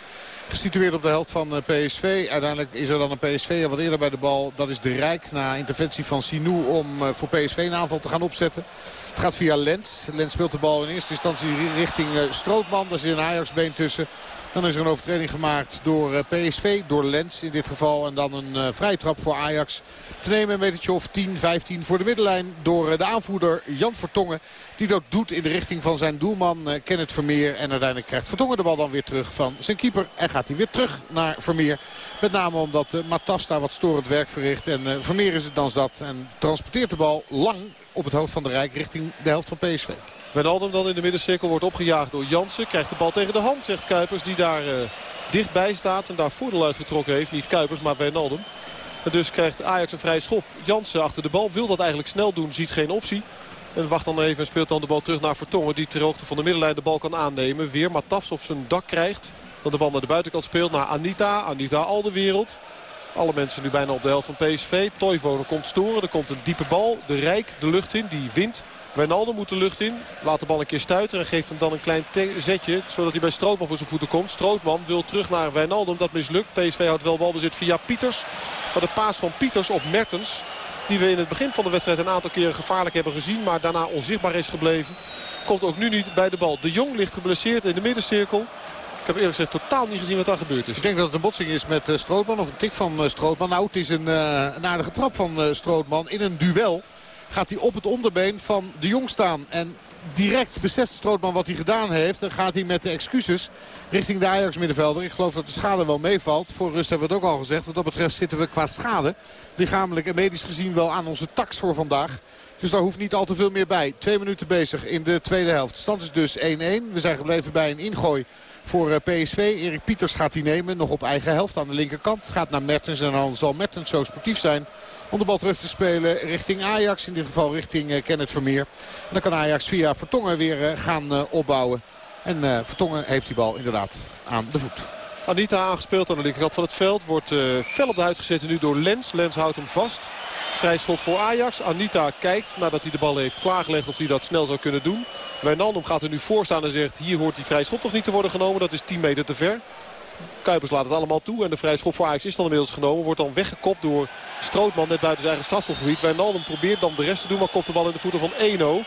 Gesitueerd op de helft van uh, PSV. Uiteindelijk is er dan een PSV wat eerder bij de bal. Dat is de Rijk na interventie van Sinou om voor PSV een aanval te gaan opzetten. Het gaat via Lens. Lens speelt de bal in eerste instantie richting Strootman. Daar zit een Ajax-been tussen. Dan is er een overtreding gemaakt door eh, PSV, door Lens in dit geval. En dan een uh, vrije trap voor Ajax te nemen. Een of 10, 15 voor de middenlijn door uh, de aanvoerder Jan Vertongen. Die dat doet in de richting van zijn doelman Kenneth Vermeer. En uiteindelijk krijgt Vertongen de bal dan weer terug van zijn keeper. En gaat hij weer terug naar Vermeer. Met name omdat Matas daar wat storend werk verricht. En Vermeer is het dan zat. En transporteert de bal lang op het hoofd van de Rijk richting de helft van PSV. Wijnaldum dan in de middencirkel wordt opgejaagd door Jansen. Krijgt de bal tegen de hand, zegt Kuipers. Die daar uh, dichtbij staat en daar voordeel uitgetrokken heeft. Niet Kuipers, maar Wijnaldum. En dus krijgt Ajax een vrije schop. Jansen achter de bal. Wil dat eigenlijk snel doen. Ziet geen optie. En wacht dan even en speelt dan de bal terug naar Vertongen. Die ter hoogte van de middenlijn de bal kan aannemen. Weer Matafs op zijn dak krijgt. Dan de bal naar de buitenkant speelt naar Anita. Anita al de wereld. Alle mensen nu bijna op de helft van PSV. Toivonen komt storen. Er komt een diepe bal. De Rijk de lucht in. Die wint. Wijnaldum moet de lucht in. Laat de bal een keer stuiten en geeft hem dan een klein zetje. Zodat hij bij Strootman voor zijn voeten komt. Strootman wil terug naar Wijnaldum. Dat mislukt. PSV houdt wel balbezit via Pieters. Maar de paas van Pieters op Mertens. Die we in het begin van de wedstrijd een aantal keren gevaarlijk hebben gezien. Maar daarna onzichtbaar is gebleven. Komt ook nu niet bij de bal. De Jong ligt geblesseerd in de middencirkel. Ik heb eerlijk gezegd totaal niet gezien wat daar gebeurd is. Ik denk dat het een botsing is met uh, Strootman of een tik van uh, Strootman. Nou, het is een, uh, een aardige trap van Strootman in een duel gaat hij op het onderbeen van de Jong staan. En direct beseft Strootman wat hij gedaan heeft. En gaat hij met de excuses richting de Ajax middenvelder. Ik geloof dat de schade wel meevalt. Voor rust hebben we het ook al gezegd. Wat dat betreft zitten we qua schade lichamelijk en medisch gezien wel aan onze tax voor vandaag. Dus daar hoeft niet al te veel meer bij. Twee minuten bezig in de tweede helft. Stand is dus 1-1. We zijn gebleven bij een ingooi voor eh, PSV. Erik Pieters gaat hij nemen. Nog op eigen helft aan de linkerkant. Gaat naar Mertens en dan zal Mertens zo sportief zijn om de bal terug te spelen richting Ajax. In dit geval richting uh, Kenneth Vermeer. En dan kan Ajax via Vertongen weer uh, gaan uh, opbouwen. En Vertongen heeft die bal inderdaad aan de voet. Anita aangespeeld aan de linkerkant van het veld. Wordt fel op de huid gezet nu door Lens. Lens houdt hem vast. Vrij schop voor Ajax. Anita kijkt nadat hij de bal heeft klaargelegd of hij dat snel zou kunnen doen. Wijnaldum gaat er nu voor staan en zegt hier hoort die vrij schop toch niet te worden genomen. Dat is 10 meter te ver. Kuipers laat het allemaal toe. En de vrije schop voor Ajax is dan inmiddels genomen. Wordt dan weggekopt door Strootman net buiten zijn eigen strafschopgebied. Wijnaldum probeert dan de rest te doen. Maar kopt de bal in de voeten van Eno.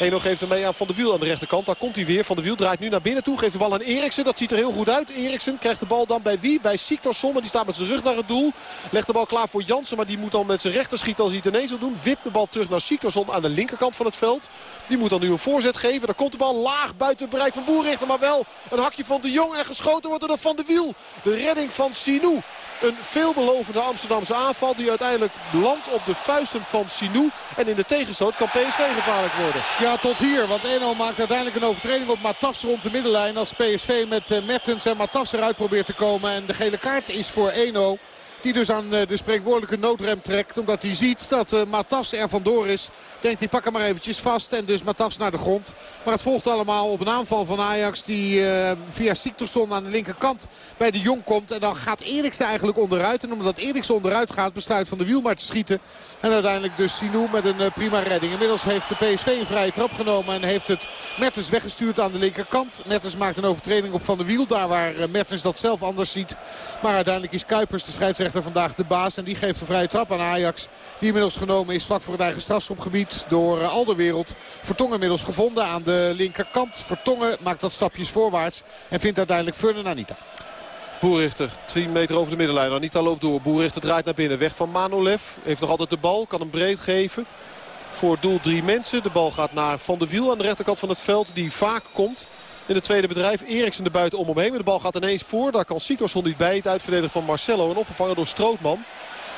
Eno geeft hem mee aan Van de Wiel aan de rechterkant. Daar komt hij weer. Van de Wiel draait nu naar binnen toe. Geeft de bal aan Eriksen. Dat ziet er heel goed uit. Eriksen krijgt de bal dan bij wie? Bij Siktorsson. Maar die staat met zijn rug naar het doel. Legt de bal klaar voor Jansen. Maar die moet dan met zijn rechter schieten als hij het ineens wil doen. Wipt de bal terug naar Siktorsson aan de linkerkant van het veld. Die moet dan nu een voorzet geven. Dan komt de bal laag buiten het bereik van Boerrichter. Maar wel een hakje van de Jong. En geschoten wordt door Van de Wiel. De redding van Sinou. Een veelbelovende Amsterdamse aanval die uiteindelijk landt op de vuisten van Sinou. En in de tegenstoot kan PSV gevaarlijk worden. Ja, tot hier. Want Eno maakt uiteindelijk een overtreding op Matafs rond de middenlijn. Als PSV met uh, Mertens en Matafs eruit probeert te komen. En de gele kaart is voor Eno. Die dus aan de spreekwoordelijke noodrem trekt. Omdat hij ziet dat uh, Matas er vandoor is. Denkt hij pak hem maar eventjes vast. En dus Matas naar de grond. Maar het volgt allemaal op een aanval van Ajax. Die uh, via Siktorsson aan de linkerkant bij de Jong komt. En dan gaat Eriksen eigenlijk onderuit. En omdat Eriksen onderuit gaat besluit Van de Wiel maar te schieten. En uiteindelijk dus Sinou met een prima redding. Inmiddels heeft de PSV een vrije trap genomen. En heeft het Mertens weggestuurd aan de linkerkant. Mertens maakt een overtreding op Van de Wiel. Daar waar Mertens dat zelf anders ziet. Maar uiteindelijk is Kuipers de scheidsrechter scheidsrechter vandaag de baas. En die geeft de vrije trap aan Ajax. Die inmiddels genomen is vlak voor het eigen strafschopgebied door uh, Alderwereld. Vertongen inmiddels gevonden aan de linkerkant. Vertongen maakt dat stapjes voorwaarts. En vindt uiteindelijk Furnen Anita. Boerrichter, 10 meter over de middenlijn. Anita loopt door. Boerrichter draait naar binnen. Weg van Manolev. Heeft nog altijd de bal. Kan hem breed geven. Voor doel drie mensen. De bal gaat naar Van der Wiel aan de rechterkant van het veld. Die vaak komt in het tweede bedrijf. Eriksen er buiten om hem heen. de bal gaat ineens voor. Daar kan Sitorsson niet bij. Het uitverdedigen van Marcelo. En opgevangen door Strootman.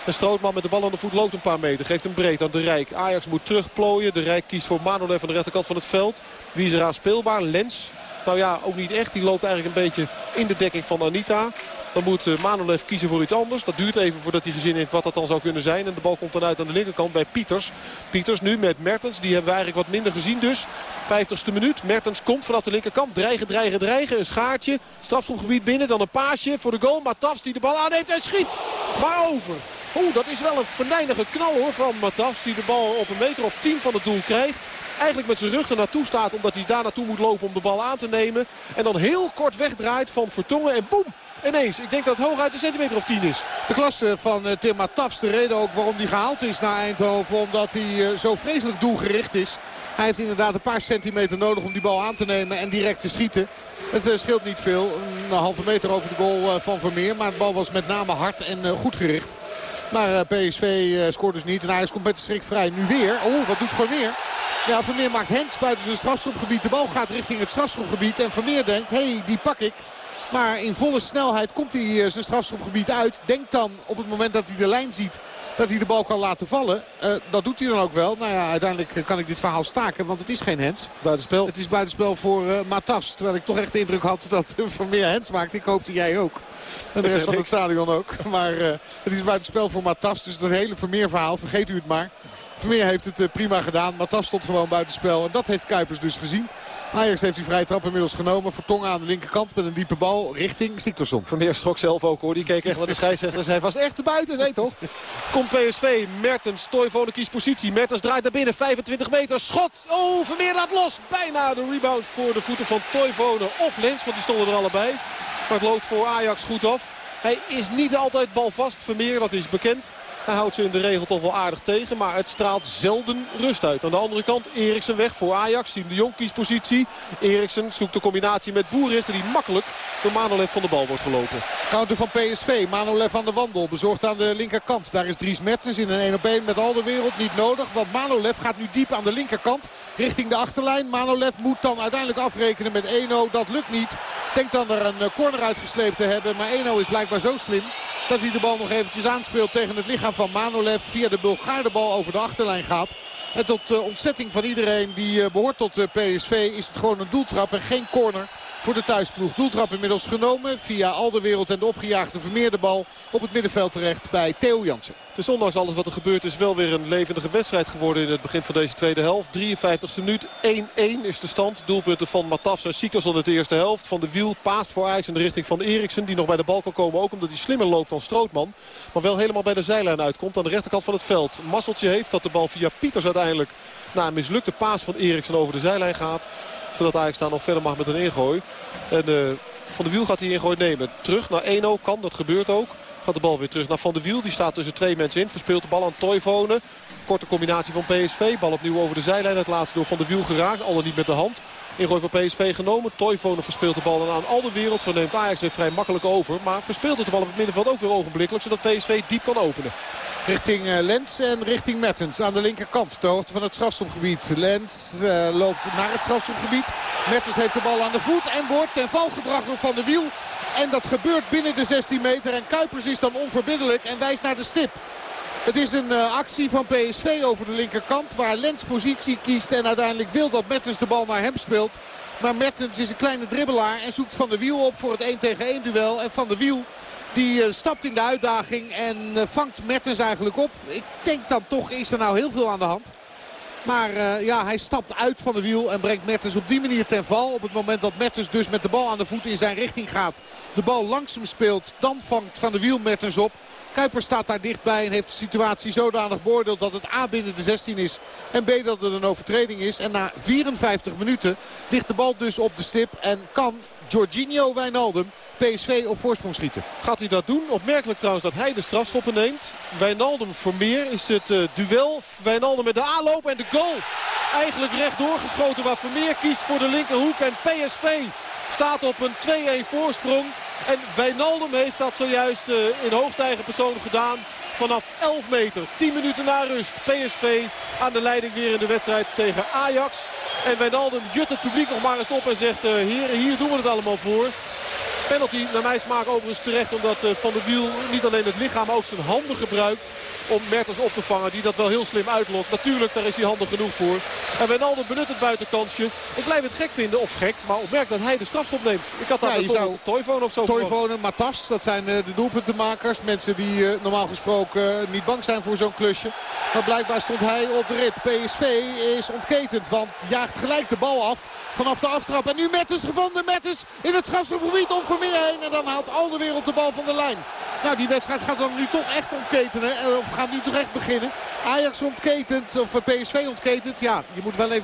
En Strootman met de bal aan de voet loopt een paar meter. Geeft hem breed aan de Rijk. Ajax moet terugplooien. De Rijk kiest voor Manolev aan de rechterkant van het veld. Wie is eraan speelbaar? Lens. Nou ja, ook niet echt. Die loopt eigenlijk een beetje in de dekking van Anita. Dan moet eh, Manolev kiezen voor iets anders. Dat duurt even voordat hij gezin heeft wat dat dan zou kunnen zijn. En de bal komt dan uit aan de linkerkant bij Pieters. Pieters nu met Mertens. Die hebben we eigenlijk wat minder gezien dus. 50ste minuut. Mertens komt vanaf de linkerkant. Dreigen, dreigen, dreigen. Een schaartje. Strafschopgebied binnen. Dan een paasje voor de goal. Matafs die de bal aanneemt en schiet. Waarover? Oeh, dat is wel een venijnige knal hoor van Matafs. Die de bal op een meter op 10 van het doel krijgt eigenlijk met zijn rug er naartoe staat. Omdat hij daar naartoe moet lopen om de bal aan te nemen. En dan heel kort wegdraait van Vertongen. En boem, ineens. Ik denk dat het hooguit een centimeter of 10 is. De klasse van uh, Tim Matafs. De reden ook waarom hij gehaald is naar Eindhoven. Omdat hij uh, zo vreselijk doelgericht is. Hij heeft inderdaad een paar centimeter nodig om die bal aan te nemen en direct te schieten. Het uh, scheelt niet veel. Een halve meter over de goal van Vermeer. Maar de bal was met name hard en goed gericht. Maar PSV scoort dus niet. En Ajax komt met de schrik vrij. Nu weer. Oh, wat doet Vermeer? Ja, Vermeer maakt Hens buiten zijn strafschopgebied. De bal gaat richting het strafschopgebied. En Vermeer denkt, hé, hey, die pak ik. Maar in volle snelheid komt hij zijn strafschopgebied uit. Denkt dan op het moment dat hij de lijn ziet dat hij de bal kan laten vallen. Uh, dat doet hij dan ook wel. Nou ja, uiteindelijk kan ik dit verhaal staken, want het is geen hens. Buitenspel. Het is buitenspel voor uh, Matas. Terwijl ik toch echt de indruk had dat Vermeer hens maakt. Ik hoopte jij ook. En de rest van het stadion ook. Maar uh, het is buitenspel voor Matas. Dus dat hele Vermeer verhaal, vergeet u het maar. Vermeer heeft het prima gedaan. Matas stond gewoon buitenspel. En dat heeft Kuipers dus gezien. Ajax heeft die vrije trap inmiddels genomen. Vertongen aan de linkerkant met een diepe bal richting Siktorsson. Vermeer schrok zelf ook hoor. Die keek echt naar de scheidsrechter. Hij was echt te buiten. Nee toch? Komt PSV. Mertens. Toivonen kiest positie. Mertens draait naar binnen. 25 meter. Schot. Oh, Vermeer laat los. Bijna de rebound voor de voeten van Toivonen of Lens. Want die stonden er allebei. Maar het loopt voor Ajax goed af. Hij is niet altijd balvast. Vermeer, dat is bekend. Hij houdt ze in de regel toch wel aardig tegen. Maar het straalt zelden rust uit. Aan de andere kant Eriksen weg voor Ajax. Team de Jong kiest positie. Eriksen zoekt de combinatie met Boerrichter. Die makkelijk door Manolev van de bal wordt gelopen. Counter van PSV. Manolev aan de wandel. Bezorgd aan de linkerkant. Daar is Dries Mertens in een 1 op 1 met al de wereld. Niet nodig. Want Manolev gaat nu diep aan de linkerkant. Richting de achterlijn. Manolev moet dan uiteindelijk afrekenen met Eno. Dat lukt niet. Denkt dan er een corner uitgesleept te hebben. Maar Eno is blijkbaar zo slim dat hij de bal nog eventjes aanspeelt tegen het lichaam van Manolev. Via de Bulgaar de bal over de achterlijn gaat. En tot uh, ontzetting van iedereen die uh, behoort tot uh, PSV is het gewoon een doeltrap en geen corner voor de thuisploeg. Doeltrap inmiddels genomen via Alderwereld en de opgejaagde vermeerde bal op het middenveld terecht bij Theo Jansen. Het is ondanks alles wat er gebeurd is wel weer een levendige wedstrijd geworden in het begin van deze tweede helft. 53e minuut, 1-1 is de stand. Doelpunten van Matafs en Sikers in de eerste helft. Van de Wiel paast voor Ajax in de richting van Eriksen. Die nog bij de bal kan komen, ook omdat hij slimmer loopt dan Strootman. Maar wel helemaal bij de zijlijn uitkomt aan de rechterkant van het veld. Masseltje heeft dat de bal via Pieters uiteindelijk na een mislukte paas van Eriksen over de zijlijn gaat. Zodat Ajax daar nog verder mag met een ingooi. En uh, Van de Wiel gaat die ingooi nemen. Terug naar 1-0 kan, dat gebeurt ook. Gaat de bal weer terug naar Van der Wiel. Die staat tussen twee mensen in. Verspeelt de bal aan Toivonen. Korte combinatie van PSV. Bal opnieuw over de zijlijn. Het laatste door Van der Wiel geraakt. Al dan niet met de hand. Ingooi van PSV genomen. Toivonen verspeelt de bal dan aan al de wereld. Zo neemt Ajax weer vrij makkelijk over. Maar verspeelt het de bal op het middenveld ook weer ogenblikkelijk. Zodat PSV diep kan openen. Richting Lens en richting Mertens aan de linkerkant. De hoogte van het strafschopgebied. Lens uh, loopt naar het strafschopgebied. Mertens heeft de bal aan de voet en wordt ten val gebracht door Van der Wiel. En dat gebeurt binnen de 16 meter. En Kuipers is dan onverbiddelijk en wijst naar de stip. Het is een uh, actie van PSV over de linkerkant. Waar Lens positie kiest en uiteindelijk wil dat Mertens de bal naar hem speelt. Maar Mertens is een kleine dribbelaar en zoekt Van der Wiel op voor het 1 tegen 1 duel. En Van der Wiel die uh, stapt in de uitdaging en uh, vangt Mertens eigenlijk op. Ik denk dan toch is er nou heel veel aan de hand. Maar ja, hij stapt uit van de wiel en brengt Mertens op die manier ten val. Op het moment dat Mertens dus met de bal aan de voet in zijn richting gaat. De bal langzaam speelt. Dan vangt van de wiel Mertens op. Kuiper staat daar dichtbij en heeft de situatie zodanig beoordeeld dat het A binnen de 16 is. En B dat het een overtreding is. En na 54 minuten ligt de bal dus op de stip en kan Jorginho Wijnaldum PSV op voorsprong schieten. Gaat hij dat doen? Opmerkelijk trouwens dat hij de strafschoppen neemt. Wijnaldum voor meer is het uh, duel. Wijnaldum met de aanloop en de goal. Eigenlijk recht doorgeschoten waar Vermeer kiest voor de linkerhoek. En PSV staat op een 2-1 voorsprong. En Wijnaldum heeft dat zojuist uh, in hoogste eigen persoon gedaan. Vanaf 11 meter, 10 minuten na rust. PSV aan de leiding weer in de wedstrijd tegen Ajax. En Wijnaldum jut het publiek nog maar eens op en zegt... Uh, heren, hier doen we het allemaal voor. Penalty naar mijn smaak overigens terecht. Omdat uh, Van der Wiel niet alleen het lichaam, maar ook zijn handen gebruikt. Om Mertens op te vangen. Die dat wel heel slim uitlokt. Natuurlijk, daar is hij handig genoeg voor. En Wijnaldum benut het buitenkansje. Ik blijf het gek vinden, of gek. Maar opmerk dat hij de strafschop neemt. Ik had daar ja, zou Toivonen of zo Toivonen, Matas, dat zijn uh, de doelpuntenmakers. Mensen die uh, normaal gesproken niet bang zijn voor zo'n klusje. Maar blijkbaar stond hij op de rit. PSV is ontketend, want jaagt gelijk de bal af vanaf de aftrap. En nu Mertens gevonden. Mertens in het strafschopgebied om En dan haalt al de wereld de bal van de lijn. Nou, die wedstrijd gaat dan nu toch echt ontketenen. Of gaat nu toch echt beginnen. Ajax ontketent, of PSV ontketent. Ja, je moet wel even